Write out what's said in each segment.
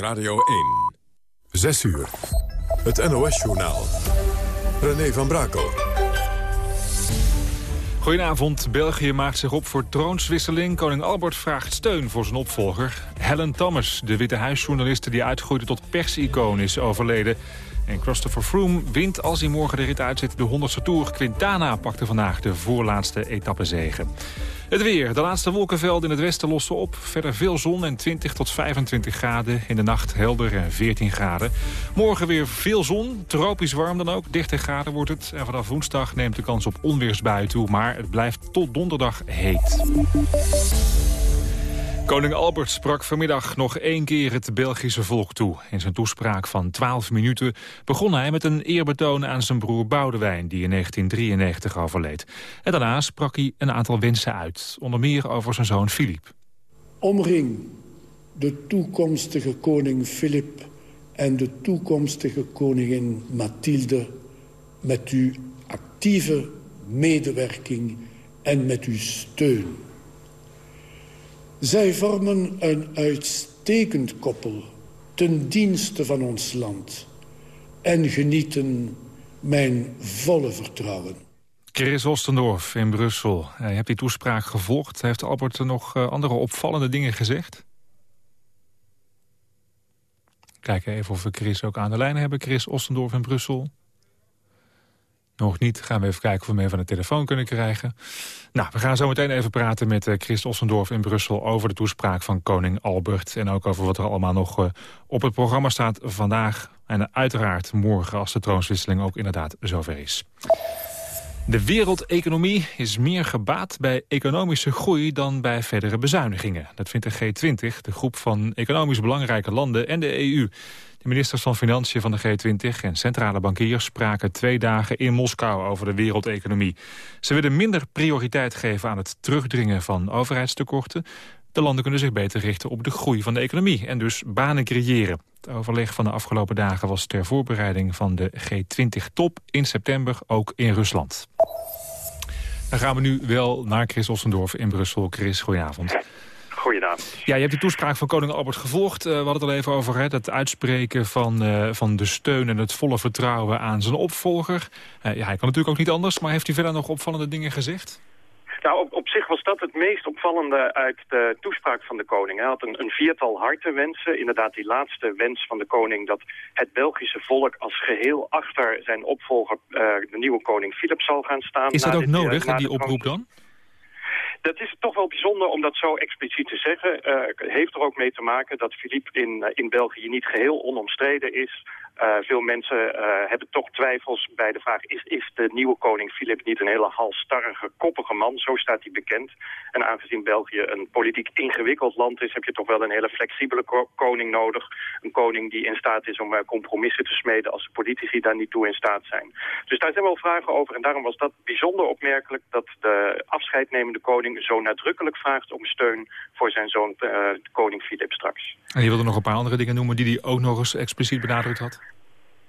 Radio 1. 6 uur. Het NOS-journaal. René van Brakel. Goedenavond. België maakt zich op voor troonswisseling. Koning Albert vraagt steun voor zijn opvolger. Helen Thomas, de Witte Huisjournaliste die uitgroeide tot persicoon, is overleden. En Christopher Froome wint als hij morgen de rit uitzet de 100ste Tour. Quintana pakte vandaag de voorlaatste etappezege. Het weer. De laatste wolkenvelden in het westen lossen op. Verder veel zon en 20 tot 25 graden. In de nacht helder en 14 graden. Morgen weer veel zon. Tropisch warm dan ook. 30 graden wordt het. En vanaf woensdag neemt de kans op onweersbuien toe. Maar het blijft tot donderdag heet. Koning Albert sprak vanmiddag nog één keer het Belgische volk toe. In zijn toespraak van 12 minuten begon hij met een eerbetoon aan zijn broer Boudewijn... die in 1993 overleed. En daarna sprak hij een aantal wensen uit. Onder meer over zijn zoon Filip. Omring de toekomstige koning Filip en de toekomstige koningin Mathilde... met uw actieve medewerking en met uw steun. Zij vormen een uitstekend koppel ten dienste van ons land... en genieten mijn volle vertrouwen. Chris Ostendorf in Brussel. Je hebt die toespraak gevolgd. Heeft Albert er nog eh, andere opvallende dingen gezegd? Kijken even of we Chris ook aan de lijn hebben. Chris Ostendorf in Brussel. Nog niet. Gaan we even kijken of we hem aan de telefoon kunnen krijgen. Nou, we gaan zo meteen even praten met uh, Christ Ossendorf in Brussel... over de toespraak van koning Albert. En ook over wat er allemaal nog uh, op het programma staat vandaag. En uiteraard morgen als de troonswisseling ook inderdaad zover is. De wereldeconomie is meer gebaat bij economische groei dan bij verdere bezuinigingen. Dat vindt de G20, de groep van economisch belangrijke landen en de EU. De ministers van Financiën van de G20 en centrale bankiers spraken twee dagen in Moskou over de wereldeconomie. Ze willen minder prioriteit geven aan het terugdringen van overheidstekorten. De landen kunnen zich beter richten op de groei van de economie en dus banen creëren. Het overleg van de afgelopen dagen was ter voorbereiding van de G20-top in september ook in Rusland. Dan gaan we nu wel naar Chris Ossendorf in Brussel. Chris, goedenavond. Goedenavond. Ja, je hebt de toespraak van koning Albert gevolgd. Uh, we hadden het al even over hè, het uitspreken van, uh, van de steun en het volle vertrouwen aan zijn opvolger. Uh, ja, hij kan natuurlijk ook niet anders, maar heeft hij verder nog opvallende dingen gezegd? Nou, op, op zich was dat het meest opvallende uit de toespraak van de koning. Hij had een, een viertal hartewensen. Inderdaad, die laatste wens van de koning dat het Belgische volk als geheel achter zijn opvolger, de nieuwe koning Filip, zal gaan staan. Is dat ook nodig, die oproep dan? Dat is toch wel bijzonder om dat zo expliciet te zeggen. Uh, heeft er ook mee te maken dat Philippe in, in België niet geheel onomstreden is. Uh, veel mensen hebben toch twijfels bij de vraag... Is, de nieuwe koning Filip niet een hele halstarrige, koppige man? Zo staat hij bekend. En aangezien België een politiek ingewikkeld land is... heb je toch wel een hele flexibele ko koning nodig. Een koning die in staat is om compromissen te smeden... als de politici daar niet toe in staat zijn. Dus daar zijn wel vragen over. En daarom was dat bijzonder opmerkelijk... dat de afscheidnemende koning zo nadrukkelijk vraagt om steun... voor zijn zoon koning Filip straks. En je wilde nog een paar andere dingen noemen... die hij ook nog eens expliciet benadrukt had?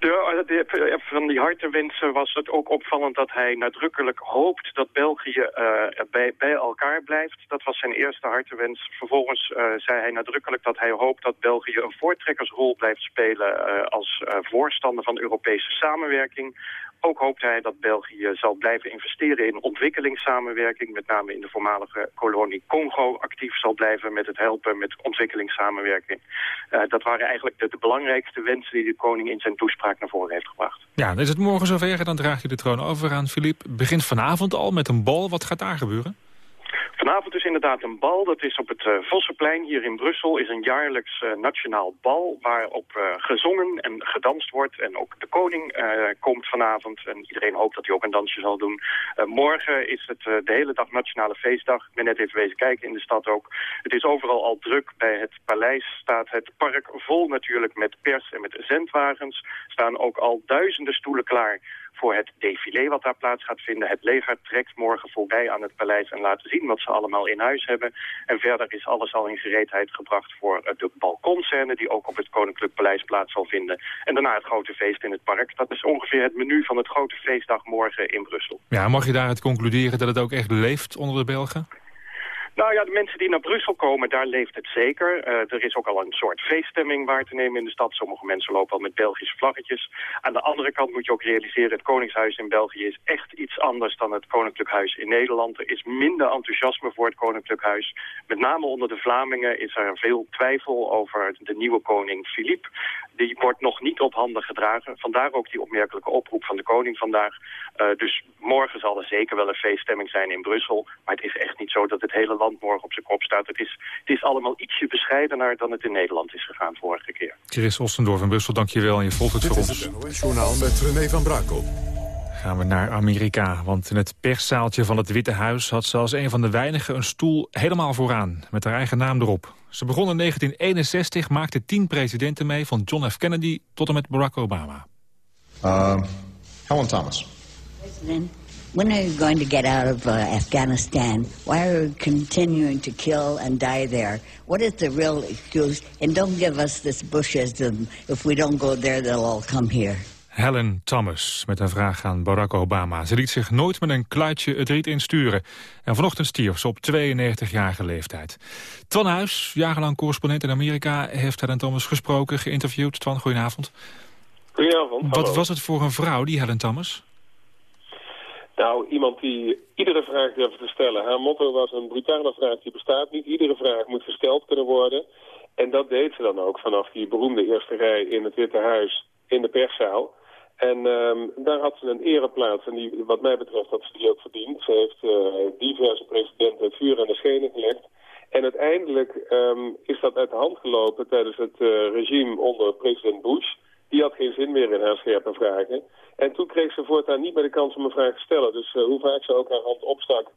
De, van die hartenwensen was het ook opvallend dat hij nadrukkelijk hoopt dat België uh, bij, bij, elkaar blijft. Dat was zijn eerste hartenwens. Vervolgens zei hij nadrukkelijk dat hij hoopt dat België een voortrekkersrol blijft spelen als voorstander van Europese samenwerking. Ook hoopt hij dat België zal blijven investeren in ontwikkelingssamenwerking, met name in de voormalige kolonie Congo actief zal blijven met het helpen met ontwikkelingssamenwerking. Uh, dat waren eigenlijk de, belangrijkste wensen die de koning in zijn toespraak naar voren heeft gebracht. Ja, dan is het morgen zover dan draag je de troon over aan Philippe. Begint vanavond al met een bal. Wat gaat daar gebeuren? Vanavond is inderdaad een bal. Dat is op het uh, Vossenplein hier in Brussel. is een jaarlijks uh, nationaal bal waarop uh, gezongen en gedanst wordt. En ook de koning komt vanavond. En iedereen hoopt dat hij ook een dansje zal doen. morgen is het de hele dag nationale feestdag. Ik ben net even wezen kijken in de stad ook. Het is overal al druk. Bij het paleis staat het park vol natuurlijk met pers en met zendwagens. Staan ook al duizenden stoelen klaar voor het défilé wat daar plaats gaat vinden. Het leger trekt morgen voorbij aan het paleis en laat zien wat ze allemaal in huis hebben. En verder is alles al in gereedheid gebracht voor de balkonscène die ook op het Koninklijk Paleis plaats zal vinden. En daarna het grote feest in het park. Dat is ongeveer het menu van het grote feestdag morgen in Brussel. Ja, mag je daaruit concluderen dat het ook echt leeft onder de Belgen? Nou ja, de mensen die naar Brussel komen, daar leeft het zeker. Uh, er is ook al een soort feeststemming waar te nemen in de stad. Sommige mensen lopen al met Belgische vlaggetjes. Aan de andere kant moet je ook realiseren... het Koningshuis in België is echt iets anders dan het Koninklijk Huis in Nederland. Er is minder enthousiasme voor het Koninklijk Huis. Met name onder de Vlamingen is er veel twijfel over de nieuwe koning Filip. Die wordt nog niet op handen gedragen. Vandaar ook die opmerkelijke oproep van de koning vandaag. Uh, dus morgen zal er zeker wel een feeststemming zijn in Brussel. Maar het is echt niet zo dat het hele land morgen op zijn kop staat. Het is, het is allemaal ietsje bescheidener dan het in Nederland is gegaan vorige keer. Chris Ostendorf in Brussel, dankjewel. En je volgt het voor ons. Dit is het journaal met René van Brakel gaan we naar Amerika. Want in het perszaaltje van het Witte Huis had ze als een van de weinigen een stoel helemaal vooraan. Met haar eigen naam erop. Ze begon in 1961, maakte tien presidenten mee, van John F. Kennedy tot en met Barack Obama. Uh, Helen Thomas. President, when are you going to get out of uh, Afghanistan? Why are you continuing to kill and die there? What is the real excuse? And don't give us this Bushism. If we don't go there, they'll all come here. Helen Thomas met een vraag aan Barack Obama. Ze liet zich nooit met een kluitje het riet insturen. En vanochtend stierf ze op 92-jarige leeftijd. Twan Huis, jarenlang correspondent in Amerika... heeft Helen Thomas gesproken, geïnterviewd. Twan, goedenavond. Goedenavond, Wat was het voor een vrouw, die Helen Thomas? Nou, iemand die iedere vraag durfde te stellen. Haar motto was een brutale vraag die bestaat niet. Iedere vraag moet gesteld kunnen worden. En dat deed ze dan ook vanaf die beroemde eerste rij in het Witte Huis in de perszaal. En um, daar had ze een ereplaats en die, wat mij betreft had ze die ook verdiend. Ze heeft uh, diverse presidenten het vuur aan de schenen gelegd. En uiteindelijk um, is dat uit de hand gelopen tijdens het uh, regime onder president Bush. Die had geen zin meer in haar scherpe vragen. En toen kreeg ze voortaan niet meer de kans om een vraag te stellen. Dus uh, hoe vaak ze ook haar hand opstak,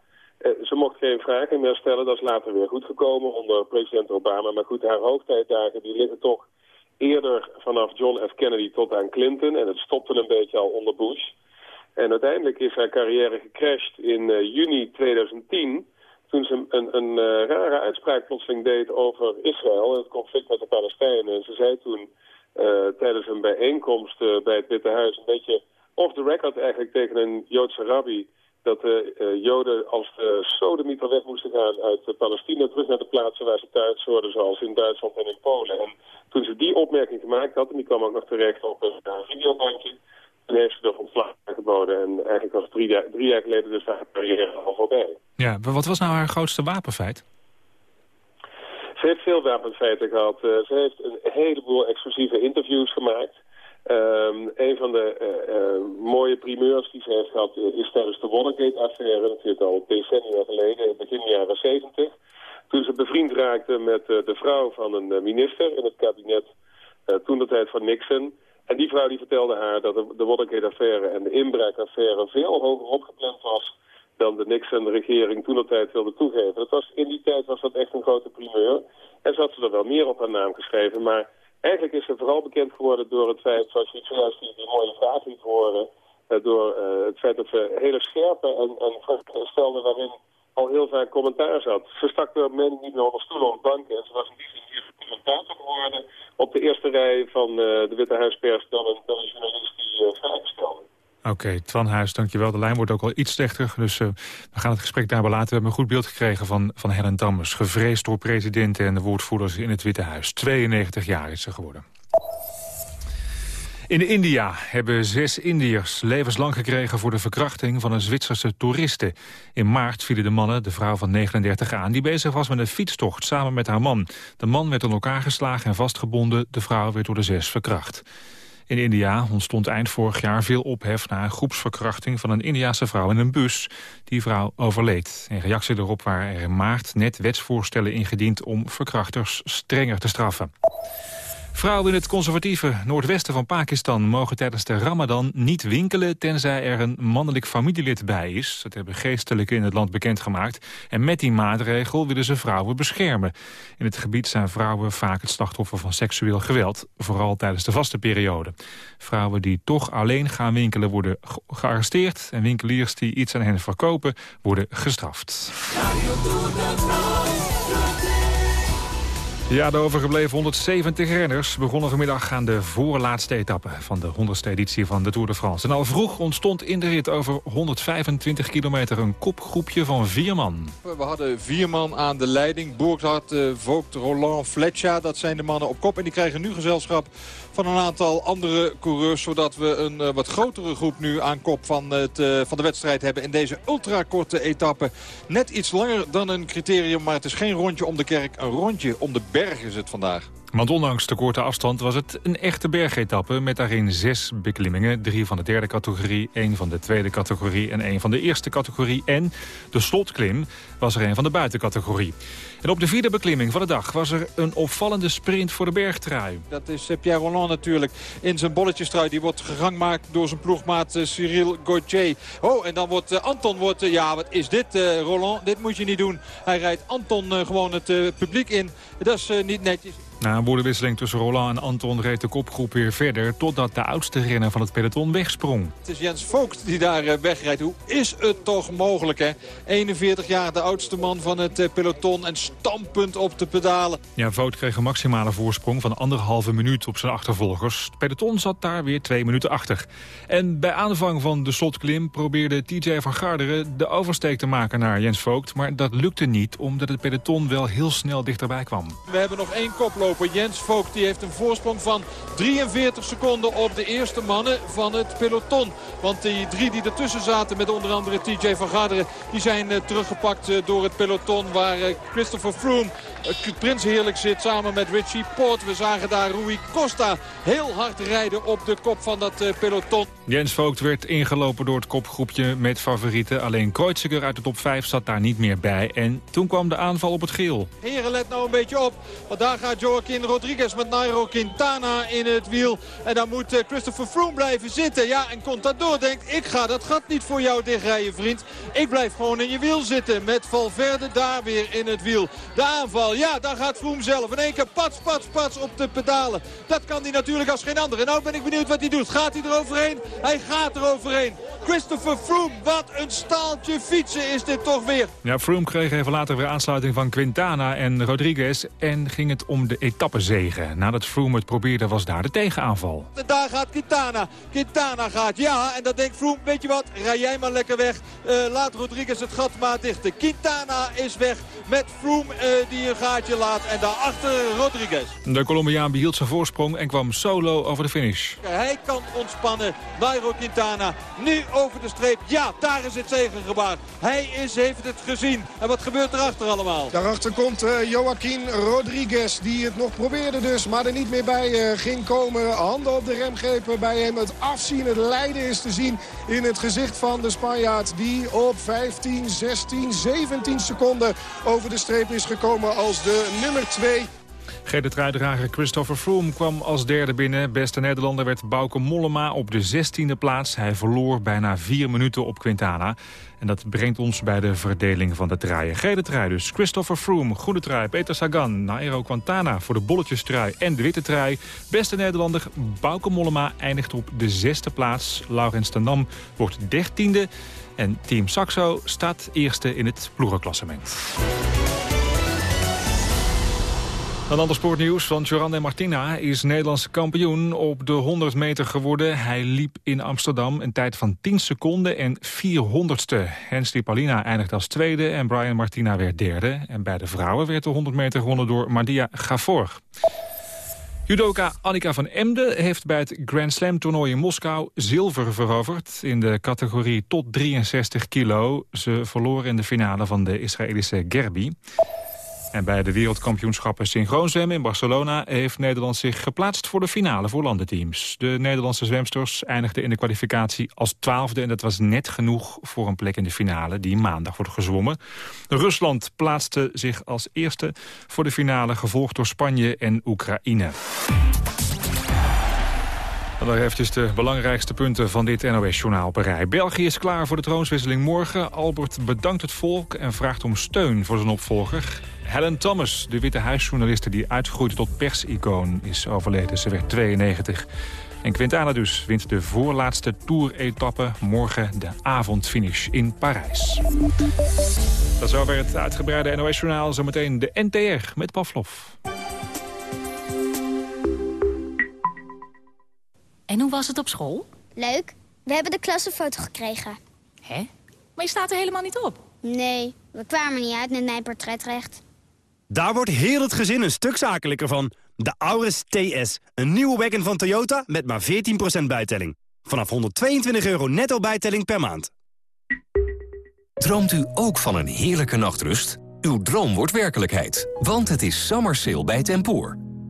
ze mocht geen vragen meer stellen. Dat is later weer goed gekomen onder president Obama. Maar goed, haar hoogtijdagen die liggen toch eerder vanaf John F. Kennedy tot aan Clinton. En het stopte een beetje al onder Bush. En uiteindelijk is haar carrière gecrashed in uh, juni 2010... toen ze een, een rare uitspraak plotseling deed over Israël... en het conflict met de Palestijnen. En ze zei toen tijdens een bijeenkomst bij het Witte Huis... een beetje off the record eigenlijk tegen een Joodse rabbi dat de uh, Joden als de sodemieter weg moesten gaan uit Palestina... terug naar de plaatsen waar ze thuis hoorden, zoals in Duitsland en in Polen. En toen ze die opmerking gemaakt had, en die kwam ook nog terecht op een videobandje... toen heeft ze er ontslag aangeboden. En eigenlijk was drie, drie jaar geleden dus haar carrière al voorbij. Ja, maar wat was nou haar grootste wapenfeit? Ze heeft veel wapenfeiten gehad. Uh, ze heeft een heleboel exclusieve interviews gemaakt... Um, een van de uh, uh, mooie primeurs die ze heeft gehad is tijdens de Watergate-affaire. Zit al decennia geleden, begin jaren 70. Toen ze bevriend raakte met de vrouw van een minister in het kabinet, toen de tijd van Nixon. En die vrouw die vertelde haar dat de, de Watergate-affaire en de inbraakaffaire veel hoger opgepland was dan de Nixon-regering toen de tijd wilde toegeven. Dat was, in die tijd was dat echt een grote primeur. En had ze er wel meer op haar naam geschreven, maar Eigenlijk is ze vooral bekend geworden door het feit, zoals je zojuist die, mooie vraag liet horen, uh, door uh, het feit dat ze hele scherpe en, en stelde waarin al heel vaak commentaar zat. Ze stak de mening niet meer onder stoelen of banken en ze was in die zin hier commentator geworden op de eerste rij van uh, de Witte Huispers dan een, dan een journalist die vragen stelde. Oké, okay, Twan Huis, dankjewel. De lijn wordt ook al iets slechter, dus uh, we gaan het gesprek daarbij laten. We hebben een goed beeld gekregen van, van Helen Dammers... gevreesd door presidenten en de woordvoerders in het Witte Huis. 92 jaar is ze geworden. In India hebben zes Indiërs levenslang gekregen voor de verkrachting van een Zwitserse toeriste. In maart vielen de mannen de vrouw van 39 aan die bezig was met een fietstocht samen met haar man. De man werd in elkaar geslagen en vastgebonden, de vrouw werd door de zes verkracht. In India ontstond eind vorig jaar veel ophef... na een groepsverkrachting van een Indiase vrouw in een bus. Die vrouw overleed. In reactie erop waren er in maart net wetsvoorstellen ingediend... om verkrachters strenger te straffen. Vrouwen in het conservatieve noordwesten van Pakistan mogen tijdens de ramadan niet winkelen tenzij er een mannelijk familielid bij is. Dat hebben geestelijken in het land bekendgemaakt. En met die maatregel willen ze vrouwen beschermen. In het gebied zijn vrouwen vaak het slachtoffer van seksueel geweld, vooral tijdens de vaste periode. Vrouwen die toch alleen gaan winkelen worden gearresteerd en winkeliers die iets aan hen verkopen worden gestraft. Ja, de overgebleven 170 renners begonnen vanmiddag aan de voorlaatste etappe van de 100ste editie van de Tour de France. En al vroeg ontstond in de rit over 125 kilometer een kopgroepje van vier man. We hadden vier man aan de leiding. Bourgard, uh, Vogt, Roland, Fletcher, dat zijn de mannen op kop. En die krijgen nu gezelschap van een aantal andere coureurs. Zodat we een uh, wat grotere groep nu aan kop van, het, uh, van de wedstrijd hebben. In deze ultrakorte etappe. Net iets langer dan een criterium, maar het is geen rondje om de kerk. Een rondje om de berg is het vandaag. Want ondanks de korte afstand was het een echte bergetappe... met daarin zes beklimmingen. Drie van de derde categorie, één van de tweede categorie... en één van de eerste categorie. En de slotklim was er een van de buitencategorie. En op de vierde beklimming van de dag was er een opvallende sprint voor de bergtrui. Dat is eh, Pierre Roland natuurlijk in zijn bolletjestrui. Die wordt gegangmaakt door zijn ploegmaat eh, Cyril Gauthier. Oh, en dan wordt uh, Anton, wordt, ja wat is dit Roland? Dit moet je niet doen. Hij rijdt Anton gewoon het publiek in. Dat is niet netjes. Na een woordenwisseling tussen Roland en Anton reed de kopgroep weer verder... totdat de oudste renner van het peloton wegsprong. Het is Jens Vogt die daar wegrijdt. Hoe is het toch mogelijk, hè? 41 jaar, de oudste man van het peloton en standpunt op de pedalen. Ja, Vogt kreeg een maximale voorsprong van anderhalve minuut op zijn achtervolgers. Het peloton zat daar weer twee minuten achter. En bij aanvang van de slotklim probeerde TJ van Garderen... de oversteek te maken naar Jens Vogt. Maar dat lukte niet, omdat het peloton wel heel snel dichterbij kwam. We hebben nog één koploper. Jens Vogt die heeft een voorsprong van 43 seconden op de eerste mannen van het peloton. Want die drie die ertussen zaten met onder andere TJ van Garderen... die zijn uh, teruggepakt uh, door het peloton waar uh, Christopher Froome prins heerlijk zit samen met Richie Port. We zagen daar Rui Costa heel hard rijden op de kop van dat peloton. Jens Vogt werd ingelopen door het kopgroepje met favorieten. Alleen Kreuziger uit de top 5 zat daar niet meer bij. En toen kwam de aanval op het geel. Heren, let nou een beetje op. Want daar gaat Joaquin Rodriguez met Nairo Quintana in het wiel. En dan moet Christopher Froome blijven zitten. Ja, en Contador denkt, ik ga dat gat niet voor jou dichtrijden, vriend. Ik blijf gewoon in je wiel zitten. Met Valverde daar weer in het wiel. De aanval, ja, daar gaat Froome zelf. In één keer pats, pats, pats op de pedalen. Dat kan hij natuurlijk als geen ander. En nou ben ik benieuwd wat hij doet. Gaat hij er overheen? Hij gaat er overheen. Christopher Froome, wat een staaltje fietsen is dit toch weer. Ja, Froome kreeg even later weer aansluiting van Quintana en Rodriguez. En ging het om de etappezegen. Nadat Froome het probeerde was daar de tegenaanval. Daar gaat Quintana. Quintana gaat, ja. En dan denkt Froome, weet je wat, rij jij maar lekker weg. Uh, laat Rodriguez het gat maar dichten. Quintana is weg met Froome uh, die een gaatje laat. En daarachter Rodriguez. De Colombiaan behield zijn voorsprong en kwam solo over de finish. Hij kan ontspannen. Nairo Quintana nu over de streep. Ja, daar is het zegengebaar. Hij is, heeft het gezien. En wat gebeurt erachter allemaal? Daarachter komt uh, Joaquin Rodriguez. Die het nog probeerde dus, maar er niet meer bij uh, ging komen. Handen op de remgrepen bij hem. Het afzien, het lijden is te zien in het gezicht van de Spanjaard. Die op 15, 16, 17 seconden over de streep is gekomen als de nummer 2. Gele truidrager Christopher Froome kwam als derde binnen. Beste Nederlander werd Bauke Mollema op de 16e plaats. Hij verloor bijna vier minuten op Quintana. En dat brengt ons bij de verdeling van de truien. Gele trui dus. Christopher Froome, goede trui. Peter Sagan, Nairo Quintana voor de bolletjestrui en de witte trui. Beste Nederlander Bauke Mollema eindigt op de zesde plaats. Laurens Tenam wordt dertiende. En Team Saxo staat eerste in het ploegenklassement. Een ander sportnieuws van Joran Martina is Nederlandse kampioen op de 100 meter geworden. Hij liep in Amsterdam een tijd van 10 seconden en 400ste. Hens Palina eindigde als tweede en Brian Martina werd derde. En bij de vrouwen werd de 100 meter gewonnen door Mardia Gafor. Judoka Annika van Emden heeft bij het Grand Slam toernooi in Moskou zilver veroverd in de categorie tot 63 kilo. Ze verloor in de finale van de Israëlische Gerbi. En bij de wereldkampioenschappen synchroonzwemmen in Barcelona... heeft Nederland zich geplaatst voor de finale voor landenteams. De Nederlandse zwemsters eindigden in de kwalificatie als twaalfde... en dat was net genoeg voor een plek in de finale die maandag wordt gezwommen. Rusland plaatste zich als eerste voor de finale... gevolgd door Spanje en Oekraïne. Dan eventjes de belangrijkste punten van dit NOS-journaal rij. België is klaar voor de troonswisseling morgen. Albert bedankt het volk en vraagt om steun voor zijn opvolger. Helen Thomas, de Witte Huisjournaliste die uitgroeide tot persicoon, is overleden. Ze werd 92. En Quintana dus wint de voorlaatste Tour-etappe morgen de avondfinish in Parijs. Dat is over het uitgebreide NOS-journaal. Zometeen de NTR met Pavlov. En hoe was het op school? Leuk. We hebben de klassenfoto gekregen. Hè? Maar je staat er helemaal niet op. Nee, we kwamen niet uit met mijn portretrecht. Daar wordt heel het gezin een stuk zakelijker van. De Auris TS, een nieuwe wagon van Toyota met maar 14% bijtelling. Vanaf 122 euro netto bijtelling per maand. Droomt u ook van een heerlijke nachtrust? Uw droom wordt werkelijkheid, want het is summer sale bij Tempoor.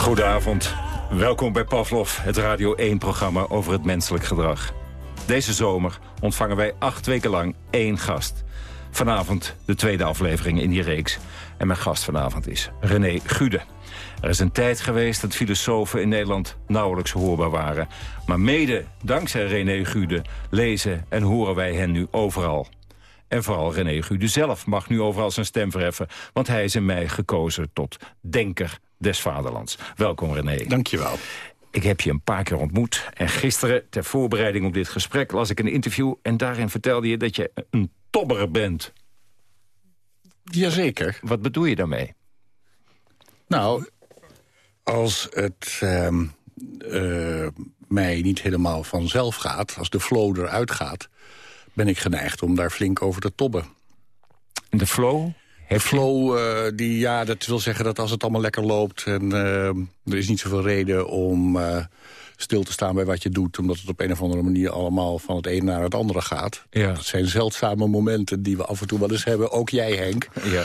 Goedenavond. Welkom bij Pavlov, het Radio 1-programma over het menselijk gedrag. Deze zomer ontvangen wij acht weken lang één gast. Vanavond de tweede aflevering in die reeks. En mijn gast vanavond is René Gude. Er is een tijd geweest dat filosofen in Nederland nauwelijks hoorbaar waren. Maar mede dankzij René Gude lezen en horen wij hen nu overal. En vooral René Gude zelf mag nu overal zijn stem verheffen... want hij is in mei gekozen tot denker des vaderlands. Welkom René. Dankjewel. Ik heb je een paar keer ontmoet. En gisteren, ter voorbereiding op dit gesprek, las ik een interview... en daarin vertelde je dat je een tobber bent. Jazeker. Wat bedoel je daarmee? Nou, als het uh, uh, mij niet helemaal vanzelf gaat... als de flow eruit gaat... ben ik geneigd om daar flink over te tobben. De flow? De flow, uh, die, ja, dat wil zeggen dat als het allemaal lekker loopt... en er is niet zoveel reden om stil te staan bij wat je doet... omdat het op een of andere manier allemaal van het een naar het andere gaat. Ja. Dat zijn zeldzame momenten die we af en toe wel eens hebben. Ook jij, Henk. Ja.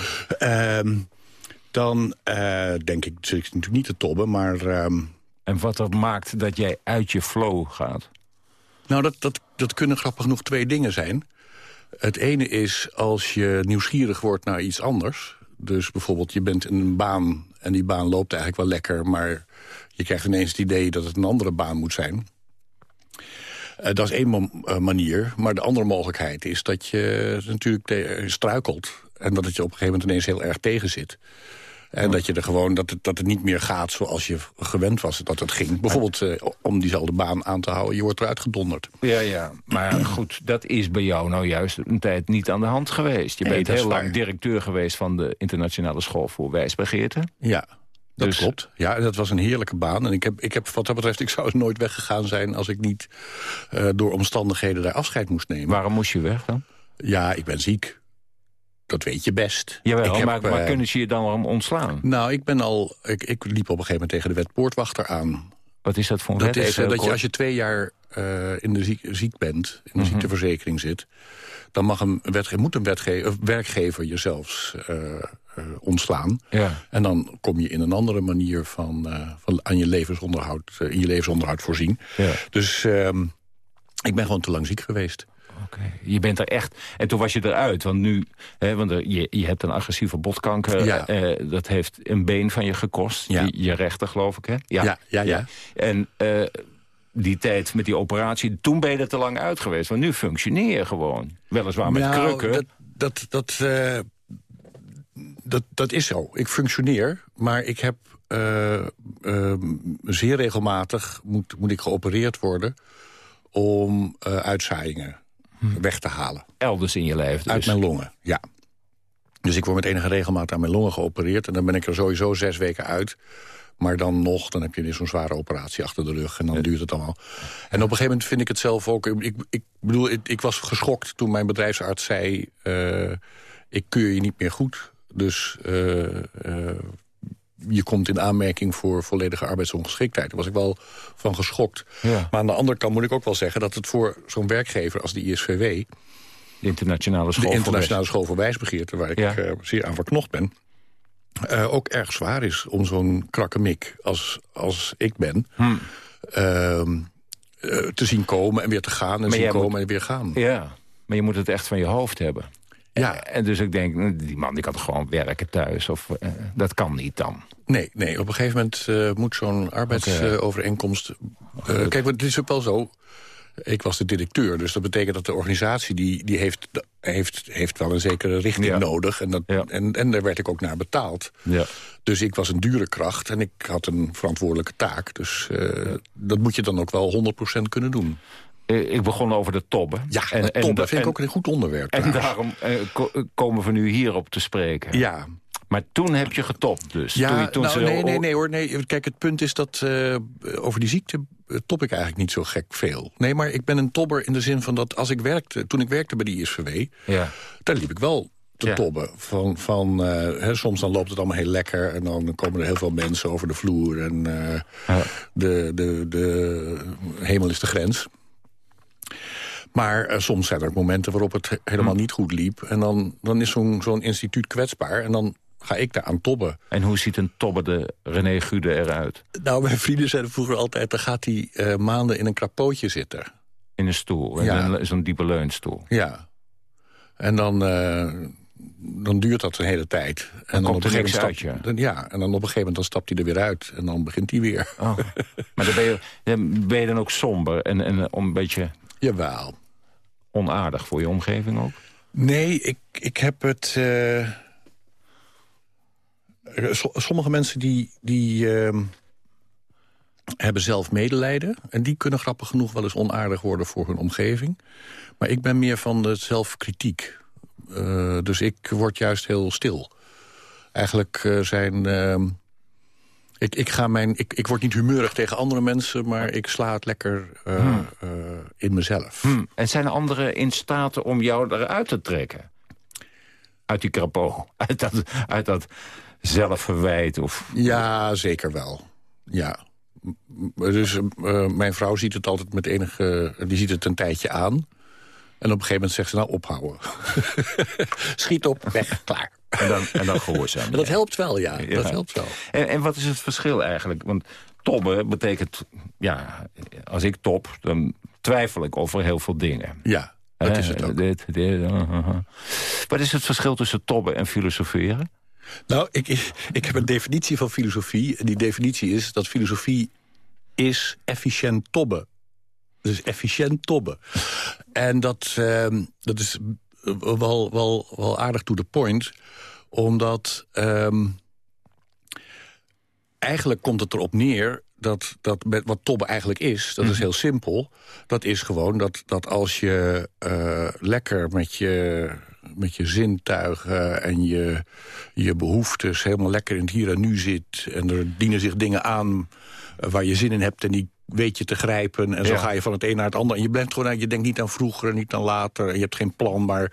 Uh, dan uh, denk ik, zit ik natuurlijk niet te tobben, maar... Uh, en wat dat maakt dat jij uit je flow gaat? Nou, dat, dat, dat kunnen grappig genoeg twee dingen zijn. Het ene is als je nieuwsgierig wordt naar iets anders. Dus bijvoorbeeld, je bent in een baan en die baan loopt eigenlijk wel lekker... maar je krijgt ineens het idee dat het een andere baan moet zijn. Uh, dat is één manier. Maar de andere mogelijkheid is dat je natuurlijk struikelt... en dat het je op een gegeven moment ineens heel erg tegen zit. En dat je er gewoon, dat het, dat het niet meer gaat zoals je gewend was dat het ging. Bijvoorbeeld uh, om diezelfde baan aan te houden. Je wordt eruit gedonderd. Ja, ja. Maar goed, dat is bij jou nou juist een tijd niet aan de hand geweest. Je Nee, bent heel lang waar. directeur geweest van de Internationale School voor Wijsbegeerte. Ja, dat Dus- klopt. Ja, dat was een heerlijke baan. En ik heb, ik heb wat dat betreft, ik zou nooit weggegaan zijn... als ik niet eh, door omstandigheden daar afscheid moest nemen. Waarom moest je weg dan? Ja, ik ben ziek. Dat weet je best. Jawel, Ik heb, maar, maar eh, kunnen ze je dan om ontslaan? Nou, ik ben al. Ik, ik liep op een gegeven moment tegen de wet poortwachter aan. Wat is dat voor een Dat wet? is eh, dat je als je twee jaar eh, in de ziek, ziek bent, in de Mhm. ziekteverzekering zit, dan mag een wetge moet een wetge werkgever je zelfs eh, ontslaan. Ja. En dan kom je in een andere manier van, van aan je levensonderhoud, in je levensonderhoud voorzien. Ja. Dus ehm, ik ben gewoon te lang ziek geweest. Je bent er echt... En toen was je eruit, want nu... Hè, want er- je, je hebt een agressieve botkanker. Ja. eh, dat heeft een been van je gekost. Ja. Je, je rechter, geloof ik, hè? Ja, ja, ja. En eh, die tijd met die operatie, toen ben je er te lang uit geweest. Want nu functioneer je gewoon. Weliswaar met Nou, krukken. Dat, dat, dat, eh, dat, dat is zo. Ik functioneer, maar ik heb eh, eh, zeer regelmatig moet, moet ik geopereerd worden om eh, uitzaaiingen weg te halen. Elders in je lijf dus. Uit mijn longen, ja. Dus ik word met enige regelmaat aan mijn longen geopereerd... en dan ben ik er sowieso zes weken uit. Maar dan nog, dan heb je zo'n zware operatie achter de rug... en dan duurt het allemaal. En op een gegeven moment vind ik het zelf ook... Ik, ik bedoel, ik, ik was geschokt toen mijn bedrijfsarts zei... eh, ik keur je niet meer goed, dus... eh, eh, je komt in aanmerking voor volledige arbeidsongeschiktheid. Daar was ik wel van geschokt. Ja. Maar aan de andere kant moet ik ook wel zeggen... dat het voor zo'n werkgever als de ISVW... De internationale school de voor internationale school voor wijsbegeerte... waar ik Ja. eh, zeer aan verknocht ben... eh, ook erg zwaar is om zo'n krakkemik als, als ik ben... Hm. ehm, eh, te zien komen en weer te gaan... en Maar zien komen moet- en weer gaan. Ja, maar je moet het echt van je hoofd hebben. Ja. En dus ik denk, nou, die man die kan gewoon werken thuis? Of, eh, dat kan niet dan? Nee, nee, op een gegeven moment eh, moet zo'n arbeidsovereenkomst... Uh, kijk, het is ook wel zo... Ik was de directeur, dus dat betekent dat de organisatie... die, die heeft, heeft, heeft wel een zekere richting nodig. En, dat, en, en daar werd ik ook naar betaald. Ja. Dus ik was een dure kracht en ik had een verantwoordelijke taak. Dus dat moet je dan ook wel 100% kunnen doen. Ik begon over de tobben. Ja, en, tobben vind ik ook een goed onderwerp. En daarom komen we nu hierop te spreken. Ja, maar toen heb je getopt dus? Ja, toen je, toen nou, nee, nee, nee hoor. Nee. Kijk, het punt is dat uh, over die ziekte uh, top ik eigenlijk niet zo gek veel. Nee, maar ik ben een tobber in de zin van dat als ik werkte... toen ik werkte bij de ISVW, ja. daar liep ik wel te ja. tobben. Van, van, uh, hè, soms dan loopt het allemaal heel lekker... en dan komen er heel veel mensen over de vloer... en ja. de, de, de hemel is de grens. Maar uh, soms zijn er ook momenten waarop het helemaal Hm. niet goed liep. En dan, dan is zo'n zo'n instituut kwetsbaar. En dan ga ik daar aan tobben. En hoe ziet een tobberde René Gude eruit? Nou, mijn vrienden zeiden vroeger altijd... dan gaat hij uh, maanden in een krapootje zitten. In een stoel, Ja. zo'n diepe leunstoel. Ja. En dan, uh, dan duurt dat een hele tijd. En komt op er een niks gegeven uit, moment dan- ja. En dan op een gegeven moment dan stapt hij er weer uit. En dan begint hij weer. Oh. Maar dan ben, je, dan ben je dan ook somber en, en een beetje Jawel. Onaardig voor je omgeving ook? Nee, ik, ik heb het... eh, so- sommige mensen die, die ehm, hebben zelf medelijden. En die kunnen grappig genoeg wel eens onaardig worden voor hun omgeving. Maar ik ben meer van de zelfkritiek. Eh, dus ik word juist heel stil. Eigenlijk eh, zijn... ik, ik, ga mijn, ik, ik word niet humeurig tegen andere mensen... maar ik sla het lekker eh, Hmm. eh, in mezelf. Hm. En zijn anderen in staat om jou eruit te trekken? Uit die krapo, uit dat, uit dat zelfverwijt of... Ja, zeker wel. Ja. Dus eh, mijn vrouw ziet het altijd met enige... Die ziet het een tijdje aan. En op een gegeven moment zegt ze, nou ophouden. Schiet op, weg, klaar. En dan, en dan gehoorzaam. Dat helpt wel, ja. Ja. Dat helpt wel. En, en wat is het verschil eigenlijk? Want tobben betekent, ja, als ik top, dan twijfel ik over heel veel dingen. Ja, dat is het ook. dit, dit, uh, uh, uh. Wat is het verschil tussen tobben en filosoferen? Nou, ik, ik, ik heb een definitie van filosofie. En die definitie is dat filosofie is efficiënt tobben. Dus efficiënt tobben. En dat, ehm, dat is wel, wel, wel aardig to the point. Omdat ehm, eigenlijk komt het erop neer dat, dat met wat tobben eigenlijk is, dat is heel simpel. Dat is gewoon dat, dat als je eh, lekker met je, met je zintuigen en je, je behoeftes helemaal lekker in het hier en nu zit... en er dienen zich dingen aan waar je zin in hebt en die weet je te grijpen... en zo Ja. ga je van het een naar het ander. En je blijft gewoon, je denkt niet aan vroeger, niet aan later... en je hebt geen plan, maar...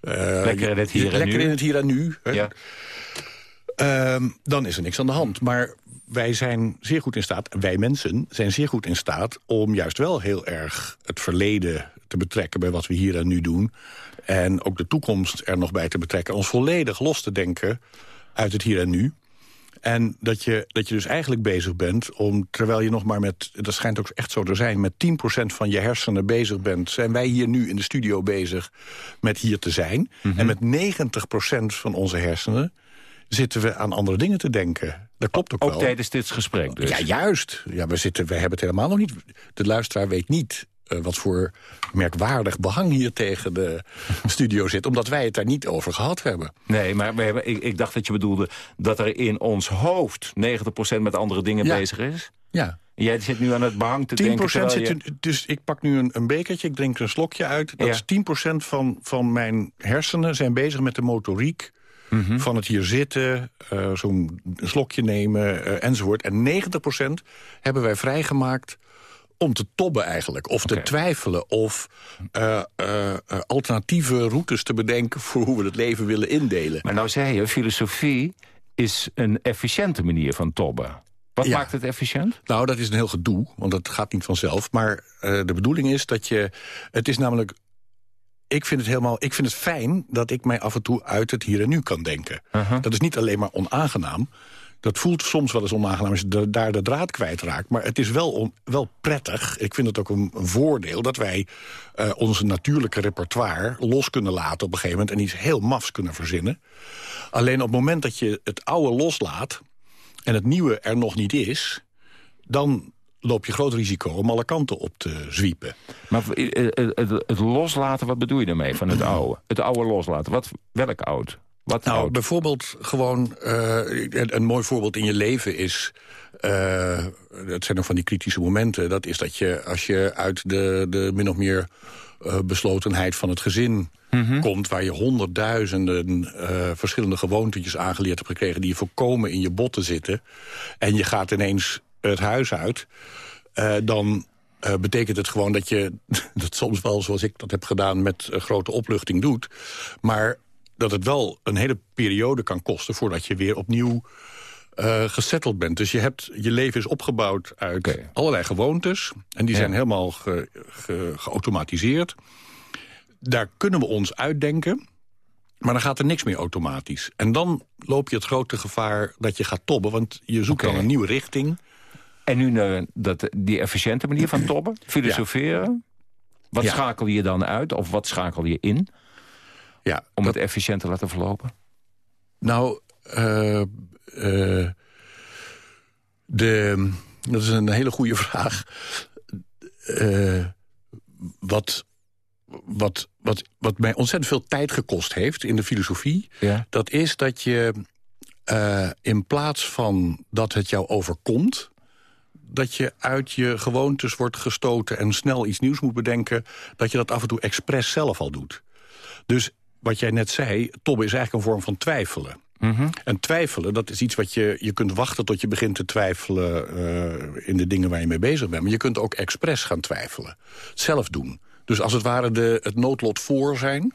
eh, Lekker in het hier en lekker nu. in het hier en nu. hè. Ja. Ehm, dan is er niks aan de hand. Maar wij zijn zeer goed in staat, wij mensen zijn zeer goed in staat... om juist wel heel erg het verleden te betrekken bij wat we hier en nu doen. En ook de toekomst er nog bij te betrekken. Ons volledig los te denken uit het hier en nu. En dat je, dat je dus eigenlijk bezig bent om, terwijl je nog maar met... dat schijnt ook echt zo te zijn, met 10% van je hersenen bezig bent... zijn wij hier nu in de studio bezig met hier te zijn. En met 90% van onze hersenen zitten we aan andere dingen te denken. Dat klopt ook, Ook wel. tijdens dit gesprek dus. Ja, juist. Ja, we, zitten, we hebben het helemaal nog niet... De luisteraar weet niet eh, wat voor merkwaardig behang hier tegen de studio zit... omdat wij het daar niet over gehad hebben. Nee, maar we hebben, ik, ik dacht dat je bedoelde dat er in ons hoofd 90% met andere dingen Ja. bezig is. Ja. Jij zit nu aan het behang te 10% denken. terwijl zit je- in- dus ik pak nu een, een bekertje, ik drink er een slokje uit. Dat Ja. is 10% van, van mijn hersenen zijn bezig met de motoriek... Mhm. van het hier zitten, eh, zo'n slokje nemen eh, enzovoort. En 90% hebben wij vrijgemaakt om te tobben eigenlijk. Of te twijfelen. Of eh, eh, alternatieve routes te bedenken... voor hoe we het leven willen indelen. Maar nou zei je, filosofie is een efficiënte manier van tobben. Wat Ja. maakt het efficiënt? Nou, dat is een heel gedoe, want dat gaat niet vanzelf. Maar eh, de bedoeling is dat je... Het is namelijk... Ik vind het helemaal... Ik vind het fijn dat ik mij af en toe uit het hier en nu kan denken. Uh-huh. Dat is niet alleen maar onaangenaam. Dat voelt soms wel eens onaangenaam als je de- daar de draad kwijtraakt. Maar het is wel, on- wel prettig, ik vind het ook een, een voordeel... dat wij eh, onze natuurlijke repertoire los kunnen laten op een gegeven moment... en iets heel mafs kunnen verzinnen. Alleen op het moment dat je het oude loslaat... en het nieuwe er nog niet is... dan loop je groot risico om alle kanten op te zwiepen. Maar eh, eh, het, het loslaten, wat bedoel je daarmee van het oude? Het oude loslaten, wat, welk oud? Wat Nou, bijvoorbeeld gewoon... eh, een, een mooi voorbeeld in je leven is... eh het zijn nog van die kritische momenten. Dat is dat je, als je uit de, de min of meer eh, beslotenheid van het gezin komt... waar je honderdduizenden verschillende gewoontjes aangeleerd hebt gekregen... die volkomen in je botten zitten... en je gaat ineens het huis uit... dan betekent het gewoon dat je dat soms wel, zoals ik dat heb gedaan... met grote opluchting doet. Maar dat het wel een hele periode kan kosten... voordat je weer opnieuw eh gesetteld bent. Dus je, hebt, je leven is opgebouwd uit allerlei gewoontes. En die Ja. zijn helemaal ge- ge- geautomatiseerd. Daar kunnen we ons uitdenken... Maar dan gaat er niks meer automatisch. En dan loop je het grote gevaar dat je gaat tobben. Want je zoekt dan een nieuwe richting. En nu naar dat, die efficiënte manier van tobben, filosoferen. Wat Ja. schakel je dan uit of wat schakel je in? Ja, om het efficiënt te laten verlopen? Nou, eh, eh, de, dat is een hele goede vraag. Eh, wat, wat, wat, wat mij ontzettend veel tijd gekost heeft in de filosofie... Ja. dat is dat je in plaats van dat het jou overkomt... dat je uit je gewoontes wordt gestoten en snel iets nieuws moet bedenken... dat je dat af en toe expres zelf al doet. Dus wat jij net zei, tobben is eigenlijk een vorm van twijfelen. En twijfelen, dat is iets wat je... Je kunt wachten tot je begint te twijfelen eh, in de dingen waar je mee bezig bent. Maar je kunt ook expres gaan twijfelen. Zelf doen. Dus als het ware de, het noodlot voor zijn.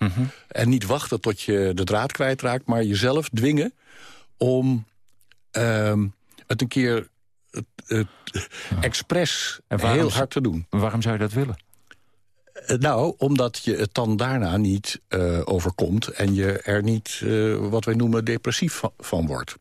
En niet wachten tot je de draad kwijtraakt. Maar jezelf dwingen om ehm, het een keer expres waarom heel hard te doen. Waarom zou je dat willen? Eh, Nou, omdat je het dan daarna niet eh, overkomt... en je er niet, eh, wat wij noemen, depressief van, van wordt.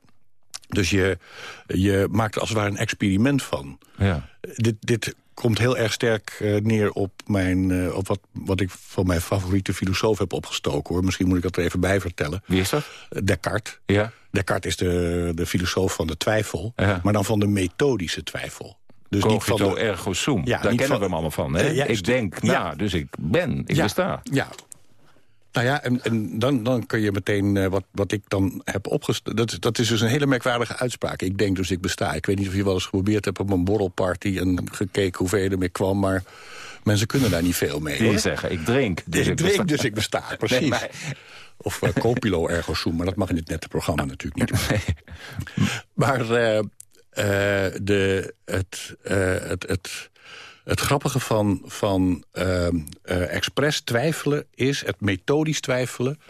Dus je, je maakt er als het ware een experiment van. Ja. Dit, dit komt heel erg sterk neer op, mijn, op wat, wat ik van mijn favoriete filosoof heb opgestoken. hoor. Misschien moet ik dat er even bij vertellen. Wie is dat? Descartes. Ja. Descartes is de, de filosoof van de twijfel, Ja. maar dan van de methodische twijfel. Dus niet van Cogito de, ergo sum. Ja, Daar kennen van- we hem allemaal van. Hè? Eh, ik denk Ja. na, dus ik ben, ik besta. Ja. Nou ja, en, en dan, dan kun je meteen, eh, wat, wat ik dan heb opgesteld... Dat, dat is dus een hele merkwaardige uitspraak. Ik denk dus ik besta. Ik weet niet of je wel eens geprobeerd hebt op een borrelparty... en gekeken hoe ver je ermee kwam, maar mensen kunnen daar niet veel mee. Die zeggen, ik drink. Dus ik ik drink, dus ik besta, precies. Nee, maar- Of uh, copilo ergo sum, maar dat mag in dit nette programma natuurlijk niet. Maar eh, eh, de, het, eh, het, het, het grappige van, van ehm, eh, expres twijfelen is, het methodisch twijfelen...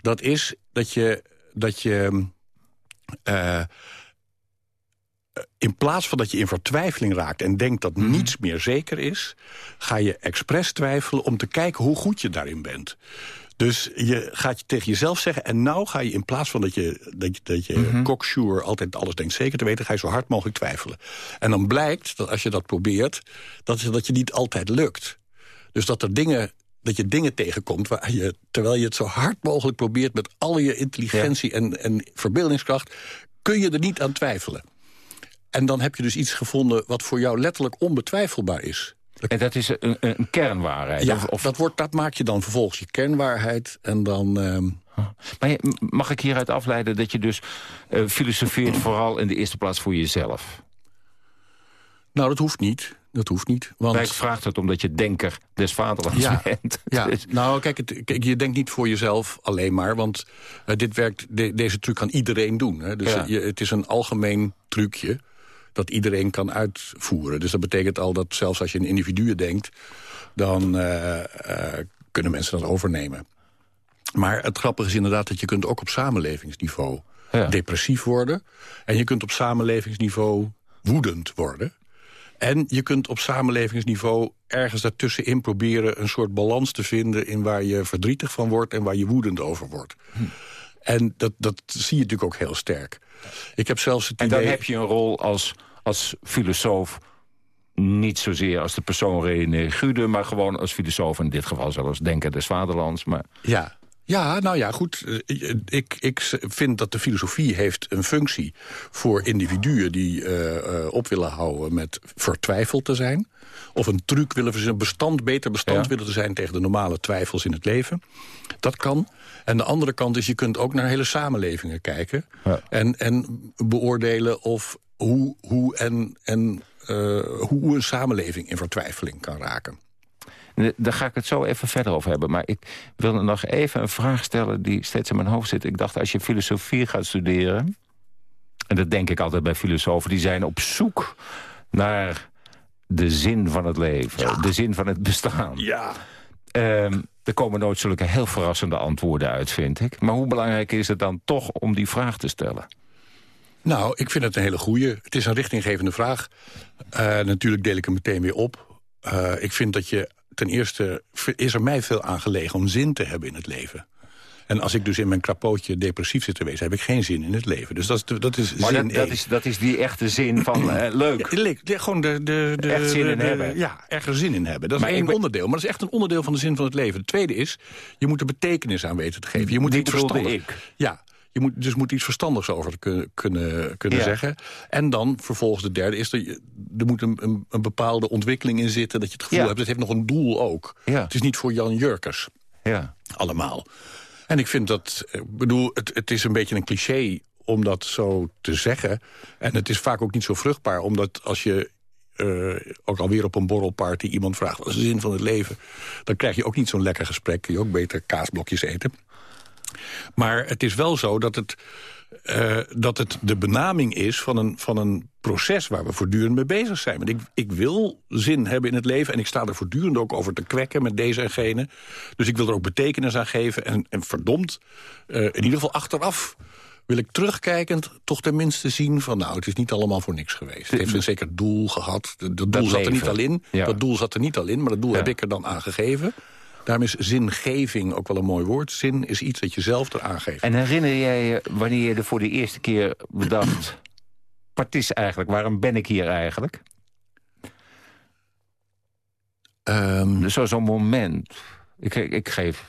dat is dat je, dat je eh, in plaats van dat je in vertwijfeling raakt en denkt dat niets meer zeker is... ga je expres twijfelen om te kijken hoe goed je daarin bent. Dus je gaat je tegen jezelf zeggen... en nou ga je in plaats van dat je, dat je, dat je cocksure altijd alles denkt zeker te weten... ga je zo hard mogelijk twijfelen. En dan blijkt dat als je dat probeert... dat, dat je niet altijd lukt. Dus dat er dingen dat je dingen tegenkomt waar je, terwijl je het zo hard mogelijk probeert... met al je intelligentie en, en verbeeldingskracht... kun je er niet aan twijfelen. En dan heb je dus iets gevonden wat voor jou letterlijk onbetwijfelbaar is. En dat is een, een kernwaarheid? Ja, Of, dat, wordt, dat maak je dan vervolgens je kernwaarheid. En dan... ehm, Maar mag ik hieruit afleiden dat je dus eh, filosofeert... vooral in de eerste plaats voor jezelf? nou, dat hoeft niet. Dat hoeft niet. Want... Ik vraag het omdat je denker des vaderlands Ja, bent. ja. Dus- nou kijk, het, kijk, je denkt niet voor jezelf alleen maar... want eh, dit werkt, de- deze truc kan iedereen doen. Hè? Dus Ja. je, het is een algemeen trucje dat iedereen kan uitvoeren. Dus dat betekent al dat zelfs als je in individuen denkt... dan eh, eh, kunnen mensen dat overnemen. Maar het grappige is inderdaad dat je kunt ook op samenlevingsniveau depressief worden. En je kunt op samenlevingsniveau woedend worden. En je kunt op samenlevingsniveau ergens daartussenin proberen... een soort balans te vinden in waar je verdrietig van wordt... en waar je woedend over wordt. En dat, dat zie je natuurlijk ook heel sterk. Ik heb zelfs het En dan heb je een rol als, als filosoof... niet zozeer als de persoon René Gude... maar gewoon als filosoof, in dit geval zelfs denker des vaderlands. Maar... Ja. Ja, nou ja, goed. Eh, Ik, ik vind dat de filosofie heeft een functie voor individuen... die eh, eh, op willen houden met vertwijfeld te zijn. Of een truc willen verzinnen, bestand, beter bestand willen te zijn... tegen de normale twijfels in het leven. Dat kan. En de andere kant is, je kunt ook naar hele samenlevingen kijken. En, en beoordelen of hoe, hoe, en, en, eh, hoe een samenleving in vertwijfeling kan raken. Eh, Daar ga ik het zo even verder over hebben. Maar ik wil nog even een vraag stellen die steeds in mijn hoofd zit. Ik dacht, als je filosofie gaat studeren... en dat denk ik altijd bij filosofen... die zijn op zoek naar de zin van het leven. De zin van het bestaan. Ja. Ehm, er komen nooit zulke heel verrassende antwoorden uit, vind ik. Maar hoe belangrijk is het dan toch om die vraag te stellen? Nou, ik vind het een hele goeie. Het is een richtinggevende vraag. Eh, natuurlijk deel ik hem meteen weer op. Eh, ik vind dat je ten eerste... is er mij veel aangelegen om zin te hebben in het leven. En als ik dus in mijn krapootje depressief zit te wezen... heb ik geen zin in het leven. Dus dat is, dat is Maar zin dat, dat, is, dat is die echte zin van leuk. Ja, leuk. Ja, gewoon de, de, de, Echt zin in de- hebben. Ja, ergens zin in hebben. Dat is Maar één ben- onderdeel. Maar dat is echt een onderdeel van de zin van het leven. Het tweede is, je moet er betekenis aan weten te geven. Je moet Die iets bedoelde verstandigs... Ja, je moet, dus moet iets verstandigs over kunnen, kunnen, kunnen Ja. zeggen. En dan vervolgens de derde is, er, je- er moet een, een, een bepaalde ontwikkeling in zitten... dat je het gevoel Ja. hebt, het heeft nog een doel ook. Ja. Het is niet voor Jan Jurkers. Ja. Allemaal. En ik vind dat, ik bedoel, het, het is een beetje een cliché om dat zo te zeggen. En het is vaak ook niet zo vruchtbaar, omdat als je eh, ook alweer op een borrelparty iemand vraagt... wat is de zin van het leven? Dan krijg je ook niet zo'n lekker gesprek. Kun je ook beter kaasblokjes eten. Maar het is wel zo dat het, eh, dat het de benaming is van een, van een proces... waar we voortdurend mee bezig zijn. Want ik, ik wil zin hebben in het leven... en ik sta er voortdurend ook over te kwekken met deze en gene. Dus ik wil er ook betekenis aan geven. En, en verdomd, eh, in ieder geval achteraf wil ik terugkijkend toch tenminste zien van... nou, het is niet allemaal voor niks geweest. Het heeft een zeker doel gehad. Dat doel zat er niet al in. Ja. Dat doel zat er niet al in, maar dat doel Ja. heb ik er dan aan gegeven. Daarom is zingeving ook wel een mooi woord. Zin is iets dat je zelf eraan geeft. En herinner jij je wanneer je er voor de eerste keer bedacht... wat is eigenlijk, waarom ben ik hier eigenlijk? Ehm, Zo- Zo'n moment. Ik, ik geef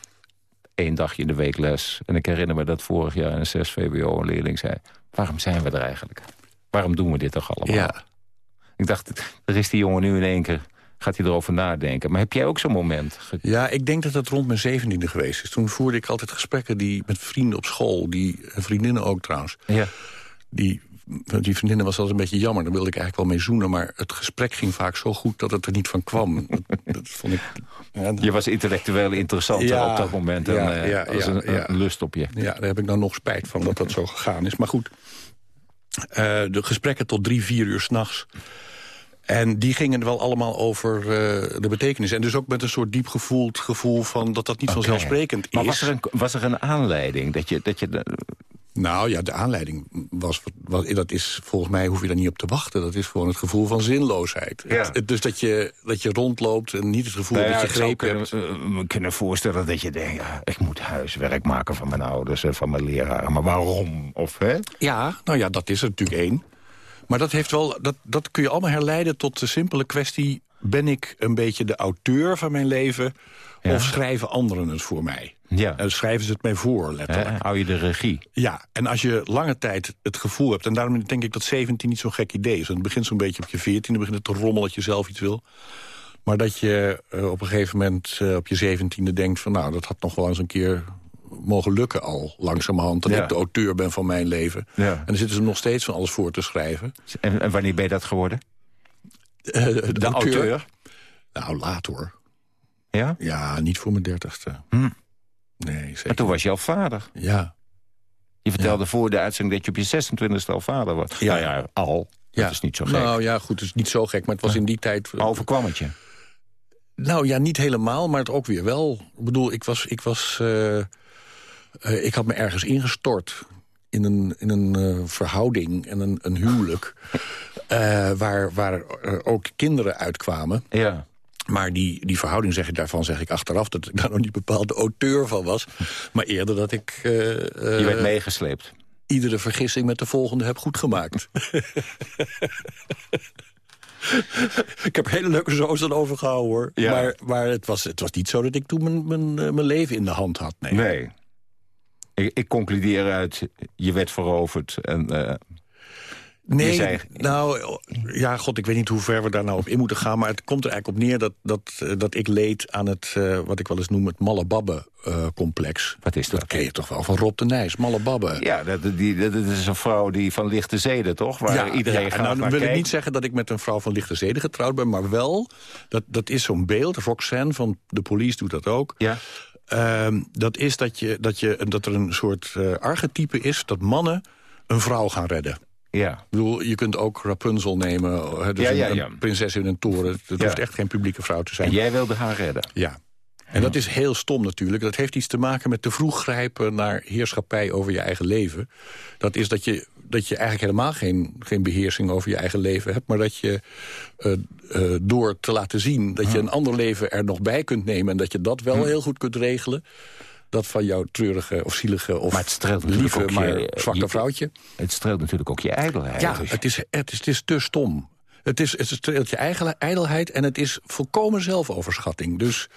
één dagje in de week les. En ik herinner me dat vorig jaar in 6 VWO een leerling zei... waarom zijn we er eigenlijk? Waarom doen we dit toch allemaal? Ja. Ik dacht, er is die jongen nu in één keer... gaat hij erover nadenken. Maar heb jij ook zo'n moment? Ja, ik denk dat dat rond mijn zeventiende geweest is. Toen voerde ik altijd gesprekken die, met vrienden op school. Die, en vriendinnen ook trouwens. Ja. Die, die vriendinnen was altijd een beetje jammer. Daar wilde ik eigenlijk wel mee zoenen. Maar het gesprek ging vaak zo goed dat het er niet van kwam. dat, dat vond ik... Ja, Je was intellectueel interessant Ja, op dat moment. En, ja, eh, ja, als ja, een, een lust op je. Ja, daar heb ik nou nog spijt van dat dat zo gegaan is. Maar goed, eh, de gesprekken tot drie, vier uur s'nachts. En die gingen wel allemaal over eh, de betekenis. En dus ook met een soort diep gevoeld gevoel van dat dat niet vanzelfsprekend is. Maar was er, een, was er een aanleiding? Dat je, dat je, de- Nou ja, de aanleiding was, was... Dat is volgens mij, hoef je daar niet op te wachten. Dat is gewoon het gevoel van zinloosheid. Ja. Het- het- dus dat je, dat je rondloopt en niet het gevoel Nou dat je ik zou greep kunnen, hebt. eh, me kunnen voorstellen dat je denkt... ja, ik moet huiswerk maken van mijn ouders en van mijn leraren. Maar waarom? Of, hè? Ja, nou ja, dat is er natuurlijk één. Maar dat, heeft wel, dat, dat kun je allemaal herleiden tot de simpele kwestie... ben ik een beetje de auteur van mijn leven... of schrijven anderen het voor mij? Ja. En dan schrijven ze het mij voor, letterlijk. Hou je de regie? Ja, en als je lange tijd het gevoel hebt... en daarom denk ik dat 17 niet zo'n gek idee is. Want het begint zo'n beetje op je 14, dan begint het te rommelen dat je zelf iets wil. Maar dat je eh, op een gegeven moment eh, op je 17e denkt... van nou, dat had nog wel eens een keer mogen lukken al, langzamerhand. Dat Ja. ik de auteur ben van mijn leven. Ja. En dan zitten ze nog steeds van alles voor te schrijven. En, en wanneer ben je dat geworden? Eh, de, De auteur? Nou, laat hoor. Ja? Ja, niet voor mijn dertigste. Hm. Nee, zeker. Maar toen was je al vader. Ja. Je vertelde voor de uitzending dat je op je 26e al vader wordt. Ja. Nou ja, al. Ja. Dat is niet zo gek. Nou ja, goed, het is niet zo gek, maar het was in die tijd... Maar overkwam het je? Nou ja, niet helemaal, maar het ook weer wel. Ik bedoel, ik was... Ik, was, eh, eh, ik had me ergens ingestort in een, in een eh, verhouding en een, een huwelijk... eh, waar, waar ook kinderen uitkwamen. Ja. Maar die, die verhouding zeg ik daarvan zeg ik achteraf... dat ik daar nog niet bepaald de auteur van was. Maar eerder dat ik... Je werd meegesleept. Iedere vergissing met de volgende heb goed gemaakt. ik heb hele leuke zo's dan overgehouden, hoor. Ja. Maar, maar het, was, het was niet zo dat ik toen mijn, mijn, mijn leven in de hand had. Nee. nee. Ik, ik concludeer uit, je werd veroverd en... Uh, Nee, zei... nou, ja, god, ik weet niet hoe ver we daar nou op in moeten gaan... maar het komt er eigenlijk op neer dat, dat, dat ik leed aan het, uh, wat ik wel eens noem... het Malle-Babbe-complex. wat is dat? Dat ken je toch wel, van Rob de Nijs, Malle-Babbe. Ja, dat, die, dat, is een vrouw die van lichte zeden, toch? Waar ja, iedereen ja, gaat nou, dan wil kijken. ik niet zeggen dat ik met een vrouw van lichte zeden getrouwd ben... maar wel, dat, dat is zo'n beeld, Roxanne van de police doet dat ook... Ja. Uh, dat is dat, je, dat, je, dat er een soort uh, archetype is dat mannen een vrouw gaan redden. Ja. Ik bedoel, je kunt ook Rapunzel nemen, dus ja, ja, ja. een prinses in een toren. Het Ja. hoeft echt geen publieke vrouw te zijn. En jij wilde haar redden. Ja. En dat is heel stom natuurlijk. Dat heeft iets te maken met te vroeg grijpen naar heerschappij over je eigen leven. Dat is dat je, dat je eigenlijk helemaal geen, geen beheersing over je eigen leven hebt... maar dat je uh, uh, door te laten zien dat je een ander leven er nog bij kunt nemen... en dat je dat wel heel goed kunt regelen... dat van jouw treurige of zielige of Maar het lieve, maar zwakke je- vrouwtje. Het streelt natuurlijk ook je ijdelheid. Ja, het is, het, is, het is te stom. Het is, het streelt je eigen ijdelheid en het is volkomen zelfoverschatting. Dus,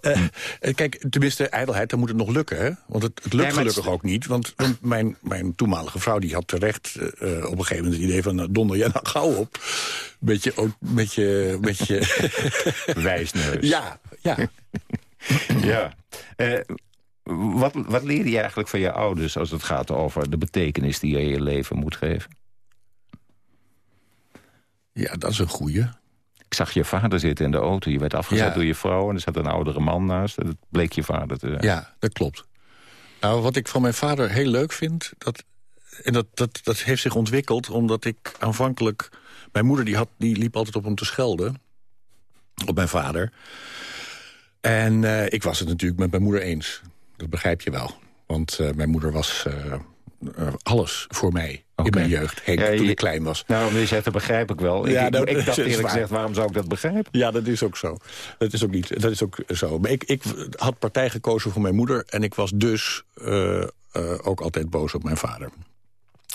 eh, eh, kijk, tenminste, ijdelheid, dan moet het nog lukken. Hè? Want het, het lukt het gelukkig ook niet. Want, want mijn, mijn toenmalige vrouw die had terecht eh, op een gegeven moment het idee van... nou, donder jij nou gauw op. Beetje, ook, beetje, beetje... Wijsneus. ja, ja. ja. Wat, wat leerde je eigenlijk van je ouders als het gaat over de betekenis die je je leven moet geven? Ja, dat is een goeie. Ik zag je vader zitten in de auto. Je werd afgezet Ja. door je vrouw en er zat een oudere man naast. Dat bleek je vader te zijn. Ja, dat klopt. Nou, wat ik van mijn vader heel leuk vind... Dat, en dat, dat, dat heeft zich ontwikkeld omdat ik aanvankelijk... Mijn moeder die had, die liep altijd op hem te schelden. Op mijn vader. En eh, ik was het natuurlijk met mijn moeder eens. Dat begrijp je wel. Want eh, mijn moeder was eh, eh, alles voor mij in mijn jeugd. Henk, Ja, toen ik klein was. Nou, je zegt, dat begrijp ik wel. Ja, ik, nou, ik dat dacht eerlijk gezegd, waarom zou ik dat begrijpen? Ja, dat is ook zo. Dat is ook, niet, dat is ook zo. Maar ik, ik had partij gekozen voor mijn moeder... en ik was dus eh, eh, ook altijd boos op mijn vader.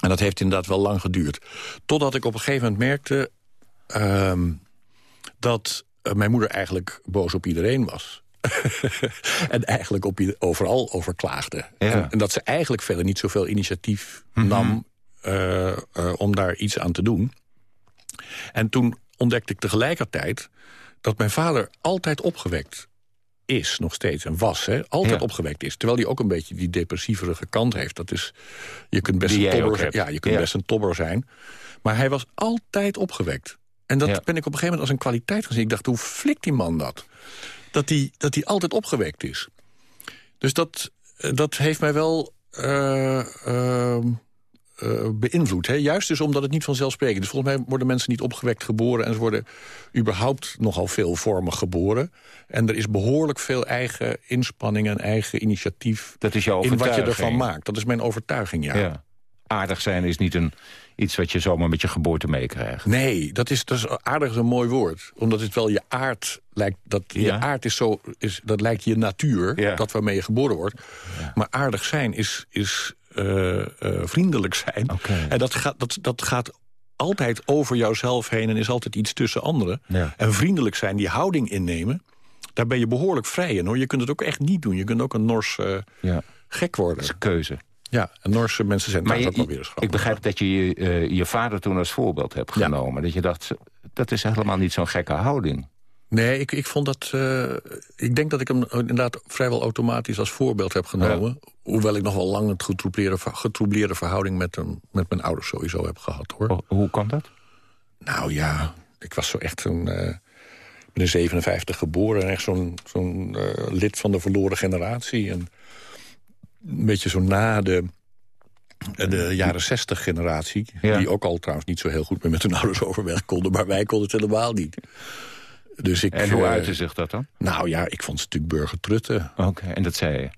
En dat heeft inderdaad wel lang geduurd. Totdat ik op een gegeven moment merkte... ehm, dat mijn moeder eigenlijk boos op iedereen was. en eigenlijk op overal over klaagde. Ja. En, en dat ze eigenlijk verder niet zoveel initiatief nam... eh, eh, om daar iets aan te doen. En toen ontdekte ik tegelijkertijd dat mijn vader altijd opgewekt is, nog steeds, en was, hè, altijd Ja. opgewekt is. Terwijl hij ook een beetje die depressieverige kant heeft. Dat is, je kunt best, een tobber, ja, je kunt Ja. best een tobber zijn. Maar hij was altijd opgewekt. En dat Ja. ben ik op een gegeven moment als een kwaliteit gezien. Ik dacht, hoe flikt die man dat? Dat hij, dat hij altijd opgewekt is. Dus dat, eh, dat heeft mij wel eh, ehm, eh, beïnvloed. Hè? Juist dus omdat het niet vanzelfsprekend is. Volgens mij worden mensen niet opgewekt geboren... en ze worden überhaupt nogal veelvormig geboren. En er is behoorlijk veel eigen inspanning en eigen initiatief... Dat is jouw in wat je ervan maakt. Dat is mijn overtuiging, ja. Ja. Aardig zijn is niet een, iets wat je zomaar met je geboorte meekrijgt. Nee, dat is, dat is aardig is een mooi woord. Omdat het wel je aard lijkt. Dat je aard is zo. Is, dat lijkt je natuur. Ja. Dat waarmee je geboren wordt. Maar aardig zijn is, is eh, eh, vriendelijk zijn. En dat gaat, dat, dat gaat altijd over jouzelf heen en is altijd iets tussen anderen. Ja. En vriendelijk zijn, die houding innemen. Daar ben je behoorlijk vrij in hoor. Je kunt het ook echt niet doen. Je kunt ook een Nors eh, Ja, gek dat worden. is een keuze. Ja, en Norse mensen zijn Maar ook wel weer eens ik begrijp dat je je, eh, je vader toen als voorbeeld hebt Ja. genomen. Dat je dacht, dat is helemaal niet zo'n gekke houding. Nee, ik, ik vond dat. eh, ik denk dat ik hem inderdaad vrijwel automatisch als voorbeeld heb genomen. Hoewel ik nog wel lang een getroubleerde, getroubleerde verhouding met, hem, met mijn ouders sowieso heb gehad hoor. Ho- Hoe kan dat? Nou ja, ik was zo echt een. ik ben in 57 geboren en echt zo'n zo'n lid van de verloren generatie. En een beetje zo na de, de jaren 60 generatie. Ja. Die ook al trouwens niet zo heel goed meer met hun ouders overweg konden. Maar wij konden het helemaal niet. Dus ik, En hoe eh, uitte zich dat dan? nou ja, ik vond ze natuurlijk burgertrutten. Oké, en dat zei je.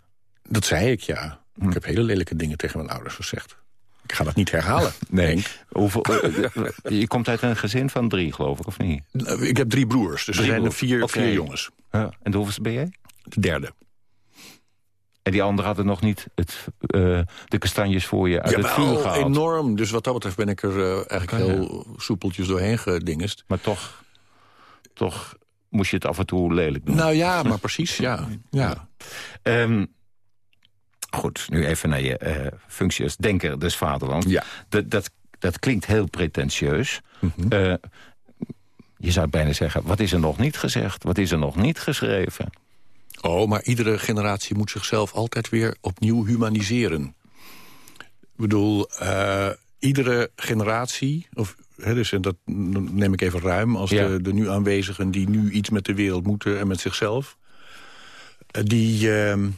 Dat zei ik, ja. Hm. Ik heb hele lelijke dingen tegen mijn ouders gezegd. Ik ga dat niet herhalen. Nee. Hoeveel, eh, je komt uit een gezin van drie, geloof ik, of niet? Nou, Ik heb drie broers, dus er zijn er vier, vier jongens. Ja. En de hoeveelste ben jij? De derde. En die anderen hadden nog niet het, eh, de kastanjes voor je uit het vuur gehaald. enorm. Dus wat dat betreft ben ik er eh, eigenlijk Oké, heel soepeltjes doorheen gedingest. Maar toch, toch moest je het af en toe lelijk doen. Nou ja, maar precies, ja. ja. Ehm, goed, nu even naar je eh, functie als denker des vaderlands. Ja. Dat, dat, dat klinkt heel pretentieus. Mhm. Je zou bijna zeggen, wat is er nog niet gezegd? Wat is er nog niet geschreven? Oh, maar iedere generatie moet zichzelf altijd weer opnieuw humaniseren. Ik bedoel, eh, iedere generatie, of, hè, dus, en dat neem ik even ruim... als Ja. de, de nu aanwezigen die nu iets met de wereld moeten en met zichzelf... eh, die ehm,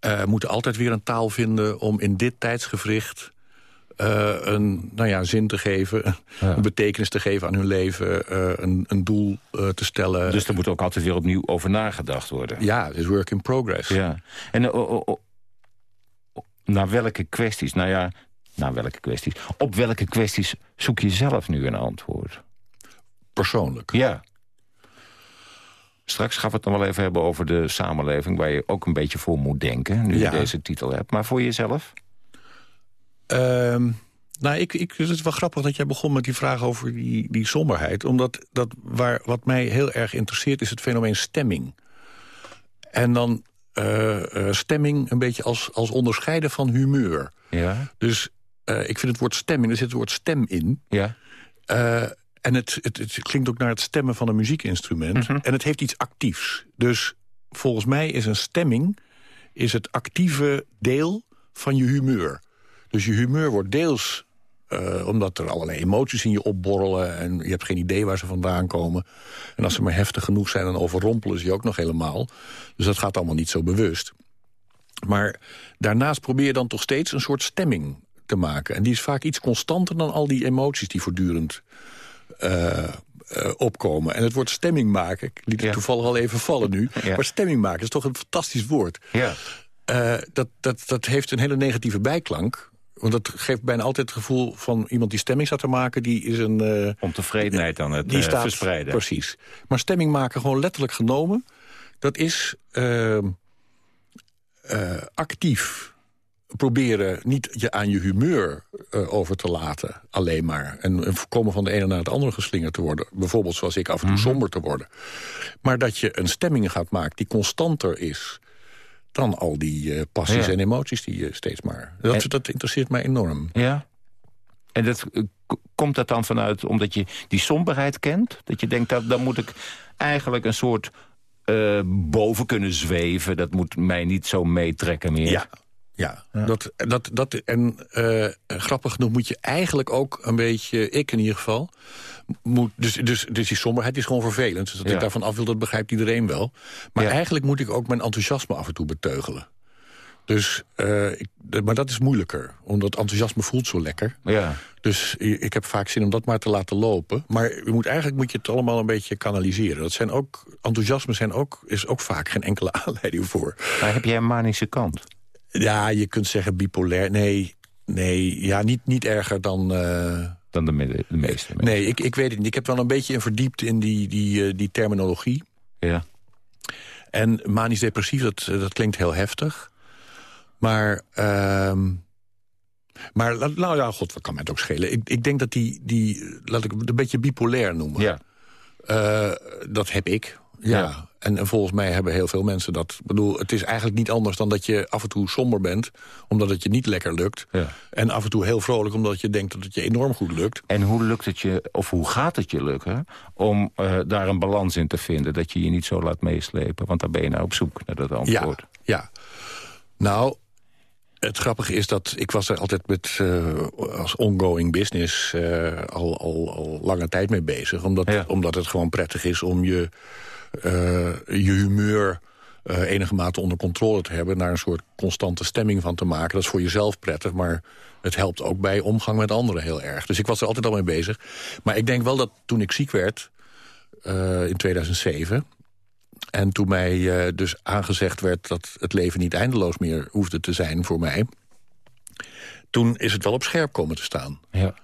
eh, moeten altijd weer een taal vinden om in dit tijdsgevricht... eh, een nou ja, zin te geven, een betekenis te geven aan hun leven... eh, een, een doel eh, te stellen. Dus er moet ook altijd weer opnieuw over nagedacht worden. Ja, het is work in progress. Ja. En oh, oh, oh, naar welke kwesties, nou ja, naar welke kwesties... op welke kwesties zoek je zelf nu een antwoord? Persoonlijk? Ja. Straks gaan we het nog wel even hebben over de samenleving... waar je ook een beetje voor moet denken, nu Ja. je deze titel hebt. Maar voor jezelf? Ehm, nou, ik, ik, het is wel grappig dat jij begon met die vraag over die, die somberheid. Omdat dat waar, wat mij heel erg interesseert is het fenomeen stemming. En dan eh, eh, stemming een beetje als, als onderscheiden van humeur. Ja. Dus eh, ik vind het woord stemming, er zit het woord stem in. Ja. En het, het, het klinkt ook naar het stemmen van een muziekinstrument. Mhm. En het heeft iets actiefs. Dus volgens mij is een stemming is het actieve deel van je humeur. Dus je humeur wordt deels eh, omdat er allerlei emoties in je opborrelen... en je hebt geen idee waar ze vandaan komen. En als ze maar heftig genoeg zijn, dan overrompelen ze je ook nog helemaal. Dus dat gaat allemaal niet zo bewust. Maar daarnaast probeer je dan toch steeds een soort stemming te maken. En die is vaak iets constanter dan al die emoties die voortdurend eh, eh, opkomen. En het woord stemming maken, ik liet het toevallig al even vallen nu... Ja. maar stemming maken is toch een fantastisch woord. Ja. Dat, dat, dat heeft een hele negatieve bijklank. Want dat geeft bijna altijd het gevoel van iemand die stemming staat te maken... die is een... eh, Ontevredenheid aan het die eh, staat, verspreiden. Precies. Maar stemming maken, gewoon letterlijk genomen... dat is ehm, eh, actief proberen niet je aan je humeur over te laten, alleen maar. En, en voorkomen van de ene naar het andere geslingerd te worden. Bijvoorbeeld zoals ik af en toe Mhm. somber te worden. Maar dat je een stemming gaat maken die constanter is... dan al die eh, passies Ja. en emoties die je steeds maar... Dat, En- dat interesseert mij enorm. Ja. En dat, eh, komt dat dan vanuit omdat je die somberheid kent? Dat je denkt, dat, dan moet ik eigenlijk een soort eh, boven kunnen zweven. Dat moet mij niet zo meetrekken meer. Ja, ja. Dat, dat, dat, en eh, grappig genoeg moet je eigenlijk ook een beetje, ik in ieder geval... Moet, dus, dus, dus die somberheid is gewoon vervelend. Dus dat Ja. ik daarvan af wil, dat begrijpt iedereen wel. Maar Ja. eigenlijk moet ik ook mijn enthousiasme af en toe beteugelen. Dus, eh, ik, maar dat is moeilijker, omdat enthousiasme voelt zo lekker. Ja. Dus ik heb vaak zin om dat maar te laten lopen. Maar je moet, eigenlijk moet je het allemaal een beetje kanaliseren. Dat zijn ook, enthousiasme zijn ook, is ook vaak geen enkele aanleiding voor. Maar heb jij een manische kant? Ja, je kunt zeggen bipolair. Nee, nee ja, niet, niet erger dan... eh, Dan de, meeste mensen. nee, ik, ik weet het niet. Ik heb wel een beetje in verdiept in die, die, eh, die terminologie. Ja. En manisch-depressief, dat, eh, dat klinkt heel heftig. Maar, ehm, maar nou ja, god, wat kan mij het ook schelen? Ik, ik denk dat die, die, laat ik het een beetje bipolair noemen. Ja. Eh, dat heb ik, ja. Ja. En, en volgens mij hebben heel veel mensen dat. Ik bedoel, het is eigenlijk niet anders dan dat je af en toe somber bent... omdat het je niet lekker lukt. Ja. En af en toe heel vrolijk omdat je denkt dat het je enorm goed lukt. En hoe lukt het je, of hoe gaat het je lukken... om eh, daar een balans in te vinden, dat je je niet zo laat meeslepen? Want daar ben je nou op zoek naar dat antwoord. Ja, ja. Nou, het grappige is dat ik was er altijd met eh, als ongoing business eh, al, al, al lange tijd mee bezig. Omdat, Ja. omdat het gewoon prettig is om je, je humeur eh, enige mate onder controle te hebben. Naar een soort constante stemming van te maken. Dat is voor jezelf prettig, maar het helpt ook bij omgang met anderen heel erg. Dus ik was er altijd al mee bezig. Maar ik denk wel dat toen ik ziek werd eh, in 2007... En toen mij eh, dus aangezegd werd dat het leven niet eindeloos meer hoefde te zijn voor mij... toen is het wel op scherp komen te staan. Ja.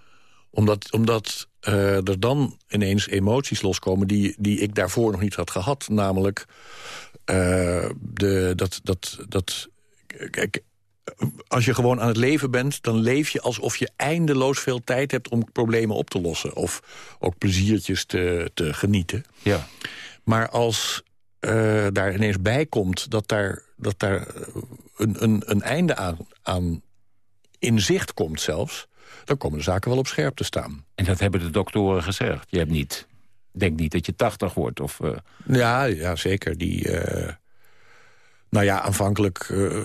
Omdat, omdat uh, er dan ineens emoties loskomen die, die ik daarvoor nog niet had gehad. Namelijk uh, de, dat, dat, dat... Kijk, als je gewoon aan het leven bent, dan leef je alsof je eindeloos veel tijd hebt om problemen op te lossen. Of ook pleziertjes te, te genieten. Ja. Maar als uh, daar ineens bij komt dat daar, dat daar een, een, een einde aan, aan in zicht komt zelfs... dan komen de zaken wel op scherp te staan. En dat hebben de doktoren gezegd. Je hebt niet, denk niet dat je 80 wordt. Of, uh... ja, ja, zeker. Die, uh, nou ja, aanvankelijk uh,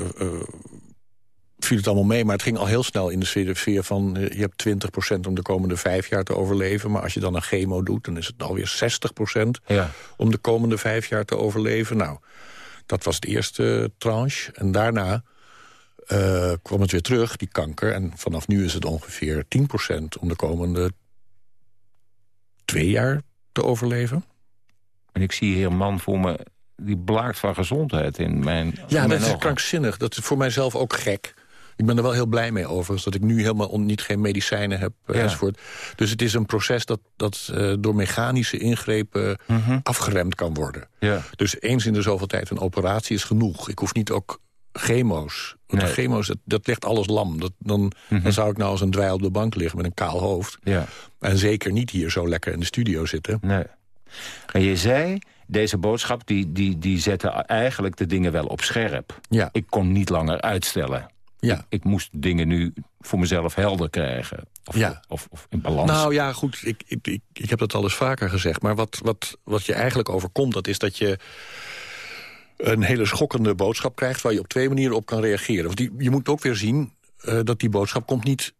viel het allemaal mee. Maar het ging al heel snel in de sfeer van... je hebt 20% om de komende vijf jaar te overleven. Maar als je dan een chemo doet, dan is het alweer 60% ja. om de komende vijf jaar te overleven. Nou, dat was de eerste tranche. En daarna uh, kwam het weer terug, die kanker. En vanaf nu is het ongeveer 10% om de komende twee jaar te overleven. En ik zie hier een man voor me die blaakt van gezondheid in mijn Ja, in mijn dat is krankzinnig. Dat is voor mijzelf ook gek. Ik ben er wel heel blij mee overigens, dat ik nu helemaal on, niet geen medicijnen heb Ja. enzovoort. Dus het is een proces dat, dat uh, door mechanische ingrepen Mhm. afgeremd kan worden. Ja. Dus eens in de zoveel tijd een operatie is genoeg. Ik hoef niet ook chemo's. Want Nee. de chemo's, dat, dat legt alles lam. Dat, dan, Mhm. dan zou ik nou als een dweil op de bank liggen met een kaal hoofd. Ja. En zeker niet hier zo lekker in de studio zitten. Nee. En je zei, deze boodschap die, die, die zette eigenlijk de dingen wel op scherp. Ja. Ik kon niet langer uitstellen. Ja. Ik, ik moest dingen nu voor mezelf helder krijgen. Of, Ja. of, of in balans. Nou ja, goed, ik, ik, ik, ik heb dat al eens vaker gezegd. Maar wat, wat, wat je eigenlijk overkomt, dat is dat je een hele schokkende boodschap krijgt... waar je op twee manieren op kan reageren. Want die, je moet ook weer zien eh, dat die boodschap komt niet,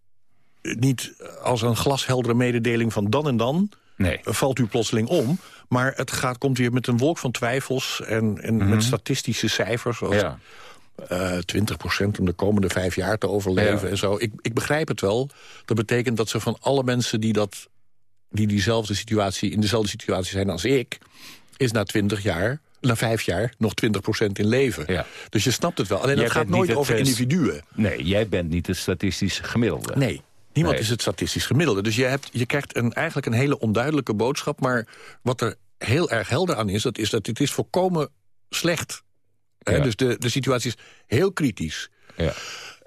niet als een glasheldere mededeling van dan en dan... Nee. valt u plotseling om. Maar het gaat, komt weer met een wolk van twijfels en, en met statistische cijfers... zoals Ja. eh 20% om de komende vijf jaar te overleven Ja. en zo. Ik, ik begrijp het wel. Dat betekent dat ze van alle mensen die, dat, die diezelfde situatie, in dezelfde situatie zijn als ik... is na 20 jaar, na vijf jaar, nog 20% in leven. Ja. Dus je snapt het wel. Alleen Jij het gaat nooit over individuen. Nee, jij bent niet het statistisch gemiddelde. Nee. Niemand Nee. is het statistisch gemiddelde. Dus je, hebt, je krijgt een, eigenlijk een hele onduidelijke boodschap. Maar wat er heel erg helder aan is, dat is dat het is volkomen slecht. Ja. Dus de, de situatie is heel kritisch. Ja.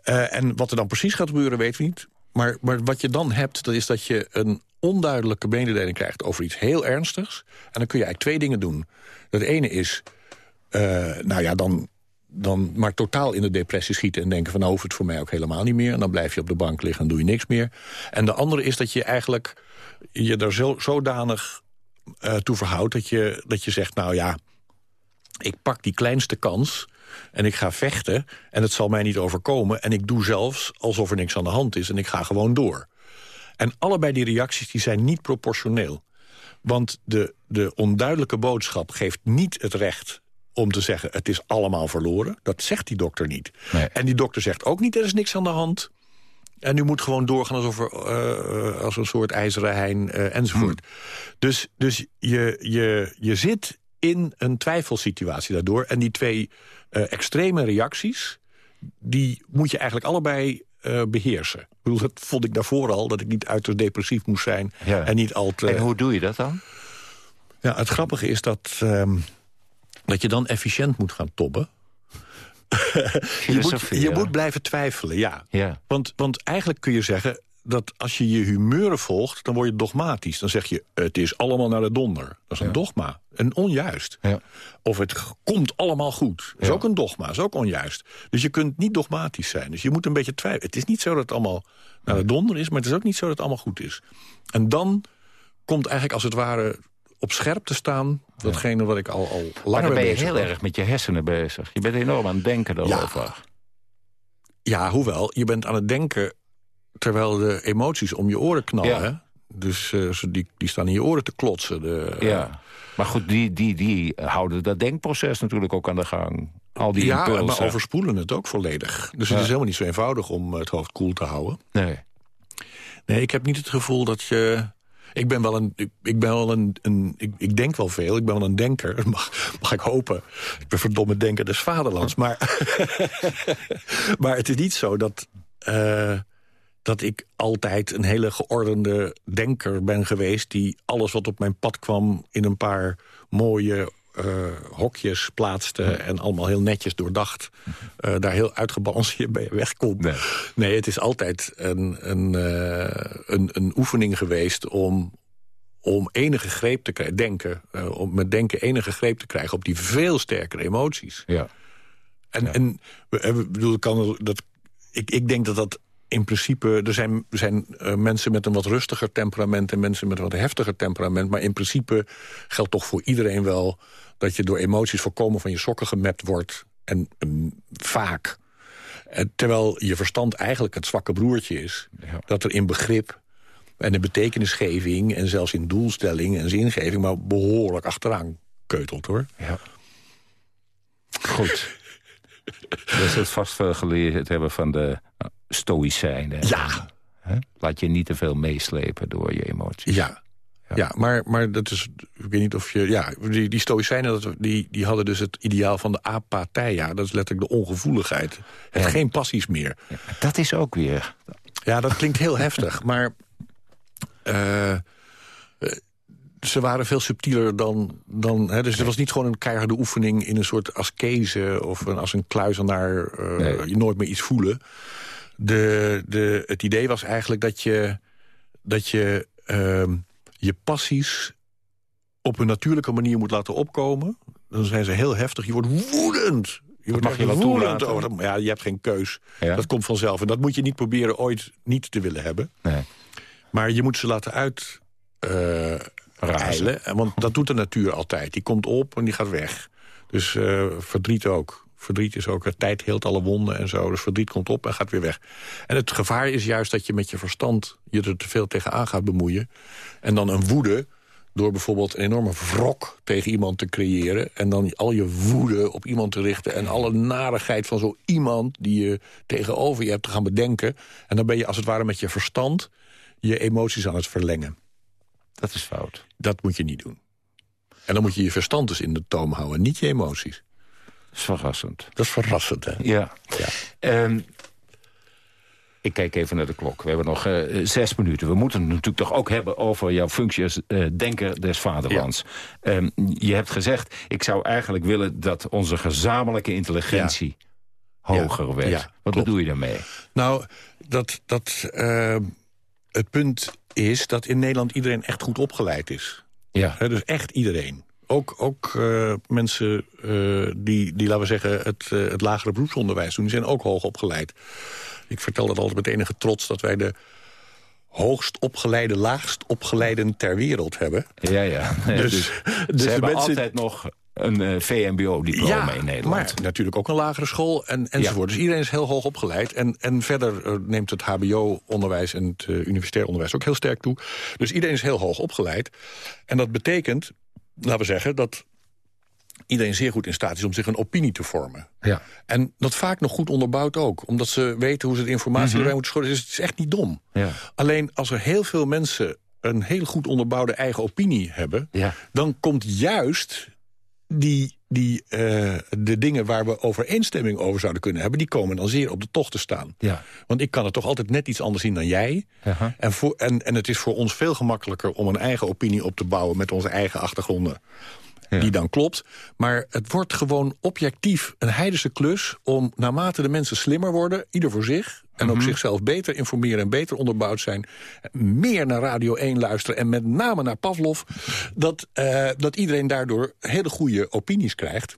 Eh, en wat er dan precies gaat gebeuren, weten we niet. Maar, maar wat je dan hebt, dat is dat je een onduidelijke mededeling krijgt... over iets heel ernstigs. En dan kun je eigenlijk twee dingen doen. Het ene is, eh, nou ja, dan, dan maar totaal in de depressie schieten... en denken van, nou hoeft het voor mij ook helemaal niet meer. En dan blijf je op de bank liggen en doe je niks meer. En de andere is dat je eigenlijk je er zo, zodanig eh, toe verhoudt... Dat je, dat je zegt, nou ja, ik pak die kleinste kans en ik ga vechten... en het zal mij niet overkomen. En ik doe zelfs alsof er niks aan de hand is en ik ga gewoon door. En allebei die reacties die zijn niet proportioneel. Want de, de onduidelijke boodschap geeft niet het recht om te zeggen... het is allemaal verloren. Dat zegt die dokter niet. Nee. En die dokter zegt ook niet, er is niks aan de hand... En u moet gewoon doorgaan alsof er, eh, als een soort ijzeren hein eh, enzovoort. Dus, dus je, je, je zit in een twijfelsituatie daardoor. En die twee eh, extreme reacties, die moet je eigenlijk allebei eh, beheersen. Ik bedoel, dat vond ik daarvoor al, dat ik niet uiterst depressief moest zijn. Ja. En niet al te... En hoe doe je dat dan? Ja, het grappige is dat, ehm, dat je dan efficiënt moet gaan tobben. je, moet, je ja. moet blijven twijfelen, ja. Ja. Want, want eigenlijk kun je zeggen dat als je je humeuren volgt... dan word je dogmatisch. Dan zeg je, het is allemaal naar de donder. Dat is een dogma. En onjuist. Ja. Of het komt allemaal goed. Dat is ook een dogma, is ook onjuist. Dus je kunt niet dogmatisch zijn. Dus je moet een beetje twijfelen. Het is niet zo dat het allemaal naar de donder is... maar het is ook niet zo dat het allemaal goed is. En dan komt eigenlijk als het ware op scherp te staan... datgene wat ik al, al langer dan ben je heel was. erg met je hersenen bezig. Je bent enorm aan het denken daarover. Ja, hoewel, je bent aan het denken... terwijl de emoties om je oren knallen. Ja. Hè? Dus eh, ze- die, die staan in je oren te klotsen. De, Ja. Maar goed, die, die, die houden dat denkproces natuurlijk ook aan de gang. Al die ja, impulsen. maar overspoelen het ook volledig. Dus Ja. het is helemaal niet zo eenvoudig om het hoofd koel te houden. Nee. Nee, ik heb niet het gevoel dat je... Ik ben wel een... Ik, ik ben wel een, een ik, ik denk wel veel. Ik ben wel een denker. Mag, mag ik hopen. Ik ben verdomme denker des vaderlands. Maar, maar het is niet zo dat... eh, dat ik altijd een hele geordende denker ben geweest... die alles wat op mijn pad kwam in een paar mooie uh, hokjes plaatste... en allemaal heel netjes doordacht... Uh, daar heel uitgebalanceerd bij wegkomt. Nee. nee, het is altijd een, een, uh, een, een oefening geweest om, om enige greep te krijgen, denken, om met denken enige greep te krijgen op die veel sterkere emoties. Ja. En, ja. en bedoel, kan, dat, ik, ik denk dat dat in principe, er zijn, er zijn uh, mensen met een wat rustiger temperament... en mensen met een wat heftiger temperament. Maar in principe geldt toch voor iedereen wel... dat je door emoties voorkomen van je sokken gemapt wordt. En um, vaak. Uh, terwijl je verstand eigenlijk het zwakke broertje is. Ja. Dat er in begrip en in betekenisgeving... en zelfs in doelstelling en zingeving... maar behoorlijk achteraan keutelt, hoor. Ja. Goed. Dat is het vast veel geleerd hebben van de stoïcijnen. Ja. Hè? Laat je niet te veel meeslepen door je emoties. Ja. Ja, ja maar, maar dat is, ik weet niet of je... Ja, die, die stoïcijnen, dat, die, die hadden dus het ideaal van de apatheia. Dat is letterlijk de ongevoeligheid. Het ja. geen passies meer. Ja, dat is ook weer... Ja, dat klinkt heel heftig, maar... Uh, ze waren veel subtieler dan... dan hè, dus het was niet gewoon een keiharde oefening in een soort askese... of een, als een kluizenaar uh, nee. je nooit meer iets voelen. De, de, het idee was eigenlijk dat je, dat je uh, je passies op een natuurlijke manier moet laten opkomen. Dan zijn ze heel heftig. Je wordt woedend. Je wordt mag je woedend over. Ja, je hebt geen keus. Ja. Dat komt vanzelf. En dat moet je niet proberen ooit niet te willen hebben. Nee. Maar je moet ze laten uit... Uh, Eilen, want dat doet de natuur altijd. Die komt op en die gaat weg. Dus uh, verdriet ook. Verdriet is ook, het tijd heelt alle wonden en zo. Dus verdriet komt op en gaat weer weg. En het gevaar is juist dat je met je verstand... je er te veel tegenaan gaat bemoeien. En dan een woede door bijvoorbeeld een enorme wrok tegen iemand te creëren... en dan al je woede op iemand te richten... en alle narigheid van zo iemand die je tegenover je hebt te gaan bedenken. En dan ben je als het ware met je verstand je emoties aan het verlengen. Dat is fout. Dat moet je niet doen. En dan moet je je verstand dus in de toom houden, niet je emoties. Dat is verrassend. Dat is verrassend, hè? Ja. ja. Um, ik kijk even naar de klok. We hebben nog uh, zes minuten. We moeten het natuurlijk toch ook hebben over jouw functie als uh, denker des vaderlands. Ja. Um, je hebt gezegd, ik zou eigenlijk willen dat onze gezamenlijke intelligentie ja. hoger werd. Wat klopt. bedoel je daarmee? Nou, dat, dat uh, het punt is dat in Nederland iedereen echt goed opgeleid is. Ja. He, dus echt iedereen. Ook, ook uh, mensen uh, die, die, laten we zeggen, het, uh, het lagere beroepsonderwijs doen... die zijn ook hoog opgeleid. Ik vertel dat altijd met enige trots dat wij de hoogst opgeleide, laagst opgeleiden ter wereld hebben. Ja, ja. Dus, dus, dus de hebben mensen... altijd nog een VMBO-diploma ja, in Nederland. maar natuurlijk ook een lagere school en, enzovoort. Ja. Dus iedereen is heel hoog opgeleid. En, en verder neemt het hbo-onderwijs en het universitair onderwijs ook heel sterk toe. Dus iedereen is heel hoog opgeleid. En dat betekent, laten we zeggen, dat iedereen zeer goed in staat is om zich een opinie te vormen. Ja. En dat vaak nog goed onderbouwd ook. Omdat ze weten hoe ze de informatie mm -hmm. erbij moeten scholen. Dus het is echt niet dom. Ja. Alleen als er heel veel mensen een heel goed onderbouwde eigen opinie hebben... Ja. dan komt juist die, die, uh, de dingen waar we overeenstemming over zouden kunnen hebben... die komen dan zeer op de tocht te staan. Ja. Want ik kan het toch altijd net iets anders zien dan jij. Uh -huh. en, voor, en, en het is voor ons veel gemakkelijker om een eigen opinie op te bouwen... met onze eigen achtergronden. Ja. Die dan klopt. Maar het wordt gewoon objectief een heidense klus... om naarmate de mensen slimmer worden, ieder voor zich... en ook mm -hmm. zichzelf beter informeren en beter onderbouwd zijn... meer naar Radio 1 luisteren en met name naar Pavlov... dat, uh, dat iedereen daardoor hele goede opinies krijgt.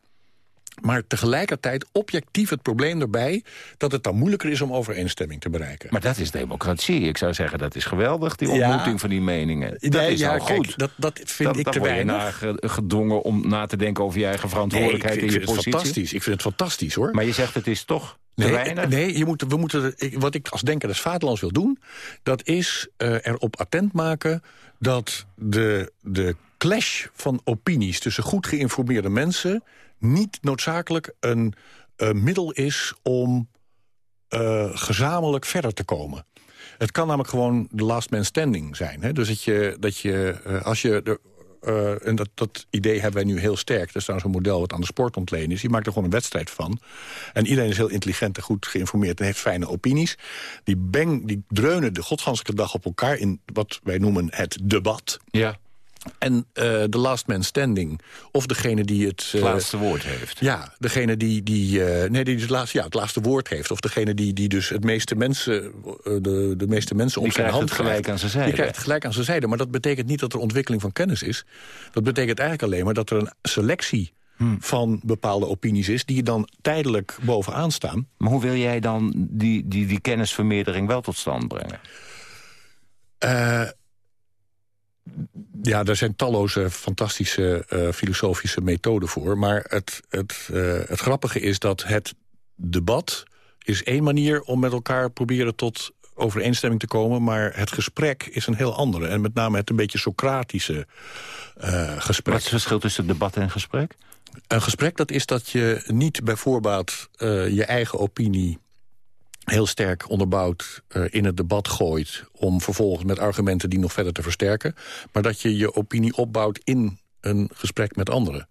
Maar tegelijkertijd objectief het probleem erbij... dat het dan moeilijker is om overeenstemming te bereiken. Maar dat is democratie. Ik zou zeggen, dat is geweldig, die ontmoeting ja. van die meningen. Dat nee, is ja, al goed. Dat, dat vind dat, ik te weinig. Je gedwongen om na te denken over je eigen verantwoordelijkheid nee, ik, en je positie. fantastisch. Ik vind het fantastisch, hoor. Maar je zegt, het is toch te nee, weinig? Nee, je moet, we moeten, wat ik als denker des vaderlands wil doen... dat is uh, erop attent maken dat de, de clash van opinies... tussen goed geïnformeerde mensen niet noodzakelijk een uh, middel is om uh, gezamenlijk verder te komen. Het kan namelijk gewoon de last man standing zijn. Hè? Dus dat je, dat je uh, als je... De, eh, en dat, dat idee hebben wij nu heel sterk. Er is trouwens een model wat aan de sport ontlenen is. Die maakt er gewoon een wedstrijd van. En iedereen is heel intelligent en goed geïnformeerd... en heeft fijne opinies. Die, bang, die dreunen de godganselijke dag op elkaar... in wat wij noemen het debat. Ja. En de uh, last man standing, of degene die het... Uh, het laatste woord heeft. Ja, degene die, die, uh, nee, die het, laatste, ja, het laatste woord heeft. Of degene die, die dus het meeste mensen, de, de meeste mensen op zijn hand gelijk krijgt. aan zijn zijde. Die krijgt het gelijk aan zijn zijde. Maar dat betekent niet dat er ontwikkeling van kennis is. Dat betekent eigenlijk alleen maar dat er een selectie Hmm. van bepaalde opinies is... die dan tijdelijk bovenaan staan. Maar hoe wil jij dan die, die, die kennisvermeerdering wel tot stand brengen? Uh, ja, daar zijn talloze fantastische uh, filosofische methoden voor. Maar het, het, uh, het grappige is dat het debat is één manier om met elkaar proberen tot overeenstemming te komen. Maar het gesprek is een heel andere. En met name het een beetje Socratische uh, gesprek. Wat is het verschil tussen debat en gesprek? Een gesprek dat is dat je niet bij voorbaat je eigen opinie heel sterk onderbouwd uh, in het debat gooit... om vervolgens met argumenten die nog verder te versterken... maar dat je je opinie opbouwt in een gesprek met anderen.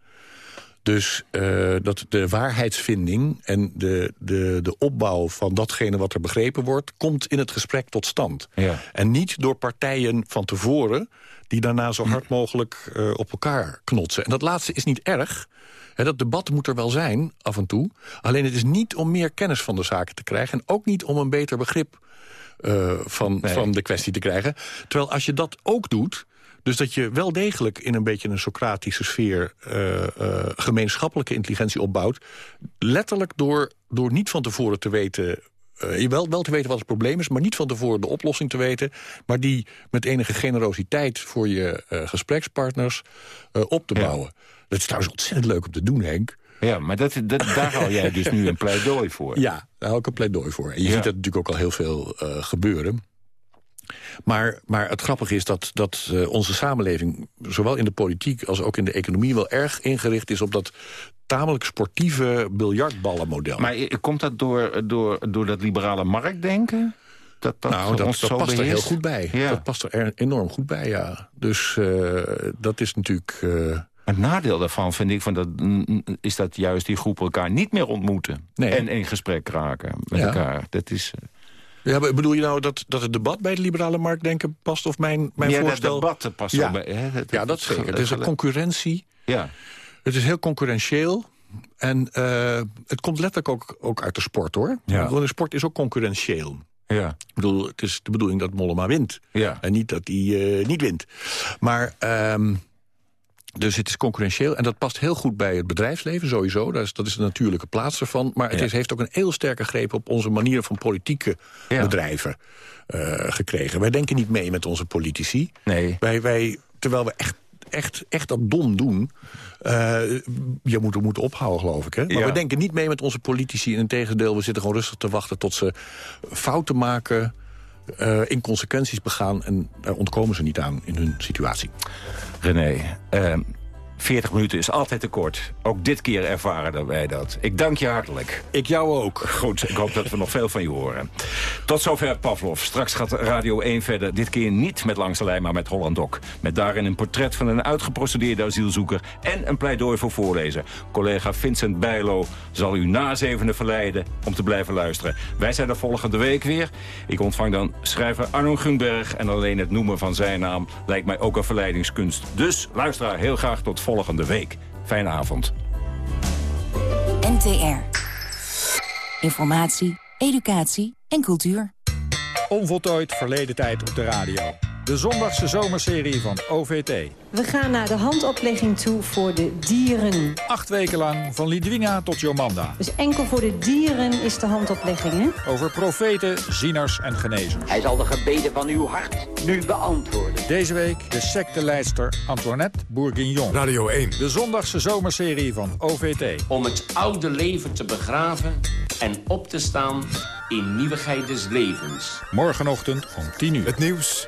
Dus uh, dat de waarheidsvinding en de, de, de opbouw van datgene wat er begrepen wordt... komt in het gesprek tot stand. Ja. En niet door partijen van tevoren die daarna zo hard mogelijk uh, op elkaar knotsen. En dat laatste is niet erg... Dat debat moet er wel zijn, af en toe. Alleen het is niet om meer kennis van de zaken te krijgen... en ook niet om een beter begrip uh, van, nee. van de kwestie te krijgen. Terwijl als je dat ook doet... Dus dat je wel degelijk in een beetje een Socratische sfeer... Uh, uh, gemeenschappelijke intelligentie opbouwt. Letterlijk door, door niet van tevoren te weten... Uh, wel, wel te weten wat het probleem is, maar niet van tevoren de oplossing te weten. Maar die met enige generositeit voor je gesprekspartners op te bouwen. Dat is trouwens ontzettend leuk om te doen, Henk. Ja, maar dat, dat, daar hou jij dus nu een pleidooi voor. Ja, daar hou ik een pleidooi voor. En je ja. ziet dat natuurlijk ook al heel veel uh, gebeuren. Maar, maar het grappige is dat, dat uh, onze samenleving... zowel in de politiek als ook in de economie... wel erg ingericht is op dat tamelijk sportieve biljartballenmodel. Maar komt dat door, door, door dat liberale marktdenken? Dat, dat nou, dat, dat past er heel goed bij. Ja. Dat past er enorm goed bij, ja. Dus uh, dat is natuurlijk... Het nadeel daarvan vind ik van dat, is dat juist die groepen elkaar niet meer ontmoeten. Nee. En in gesprek raken met ja. elkaar. Dat is... Ja, bedoel je nou dat, dat het debat bij het liberale marktdenken past? Of mijn, mijn ja, voorstel? dat debat past ja. bij. Hè? ja, dat zeker. Het is een concurrentie. Ja. Het is heel concurrentieel. En uh, het komt letterlijk ook, ook uit de sport, hoor. Ja. Want de sport is ook concurrentieel. Ja. Ik bedoel, het is de bedoeling dat Mollema wint. Ja. En niet dat hij uh, niet wint. Maar... Um, dus het is concurrentieel en dat past heel goed bij het bedrijfsleven sowieso. Dat is, dat is de natuurlijke plaats ervan. Maar het Ja. is, heeft ook een heel sterke greep op onze manier van politieke Ja. bedrijven uh, gekregen. Wij denken niet mee met onze politici. Nee. Wij, wij, terwijl we echt, echt, echt dat dom doen. Uh, je moet er moeten ophouden, geloof ik. Hè? Maar Ja. we denken niet mee met onze politici. In tegendeel, we zitten gewoon rustig te wachten tot ze fouten maken... Uh, inconsequenties begaan en daar ontkomen ze niet aan in hun situatie. René, uh, 40 minuten is altijd te kort. Ook dit keer ervaren wij dat. Ik dank je hartelijk. Ik jou ook. Goed, ik hoop dat we nog veel van je horen. Tot zover Pavlov. Straks gaat Radio 1 verder. Dit keer niet met Langs de Lijn, maar met Holland Doc. Met daarin een portret van een uitgeprocedeerde asielzoeker... en een pleidooi voor voorlezer. Collega Vincent Bijlo zal u na zevende verleiden om te blijven luisteren. Wij zijn er volgende week weer. Ik ontvang dan schrijver Arno Gunberg... en alleen het noemen van zijn naam lijkt mij ook een verleidingskunst. Dus luisteraar, heel graag tot volgende week. Fijne avond. NTR. Informatie, educatie en cultuur. Onvoltooid verleden tijd op de radio. De zondagse zomerserie van OVT. We gaan naar de handoplegging toe voor de dieren. Acht weken lang, van Lidwina tot Jomanda. Dus enkel voor de dieren is de handoplegging, hè? Over profeten, zieners en genezers. Hij zal de gebeden van uw hart nu beantwoorden. Deze week de secteleidster Antoinette Bourguignon. Radio 1. De zondagse zomerserie van OVT. Om het oude leven te begraven en op te staan in nieuwigheid des levens. Morgenochtend om 10 uur. Het nieuws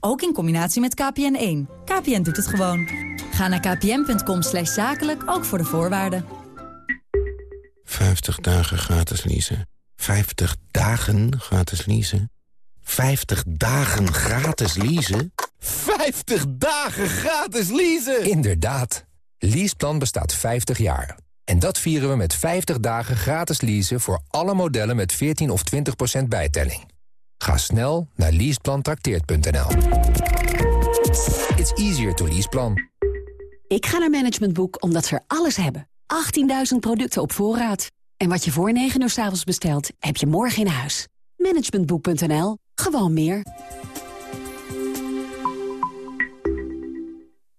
Ook in combinatie met KPN1. KPN doet het gewoon. Ga naar kpn.com slash zakelijk, ook voor de voorwaarden. 50 dagen gratis leasen. 50 dagen gratis leasen. 50 dagen gratis leasen. 50 dagen gratis leasen! Inderdaad. Leaseplan bestaat 50 jaar. En dat vieren we met 50 dagen gratis leasen voor alle modellen met 14 of 20% bijtelling. Ga snel naar leaseplantrakteert.nl. It's easier to leaseplan. Ik ga naar Management Boek omdat ze er alles hebben. 18.000 producten op voorraad. En wat je voor 9 uur s avonds bestelt, heb je morgen in huis. Managementboek.nl. Gewoon meer.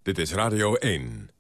Dit is Radio 1.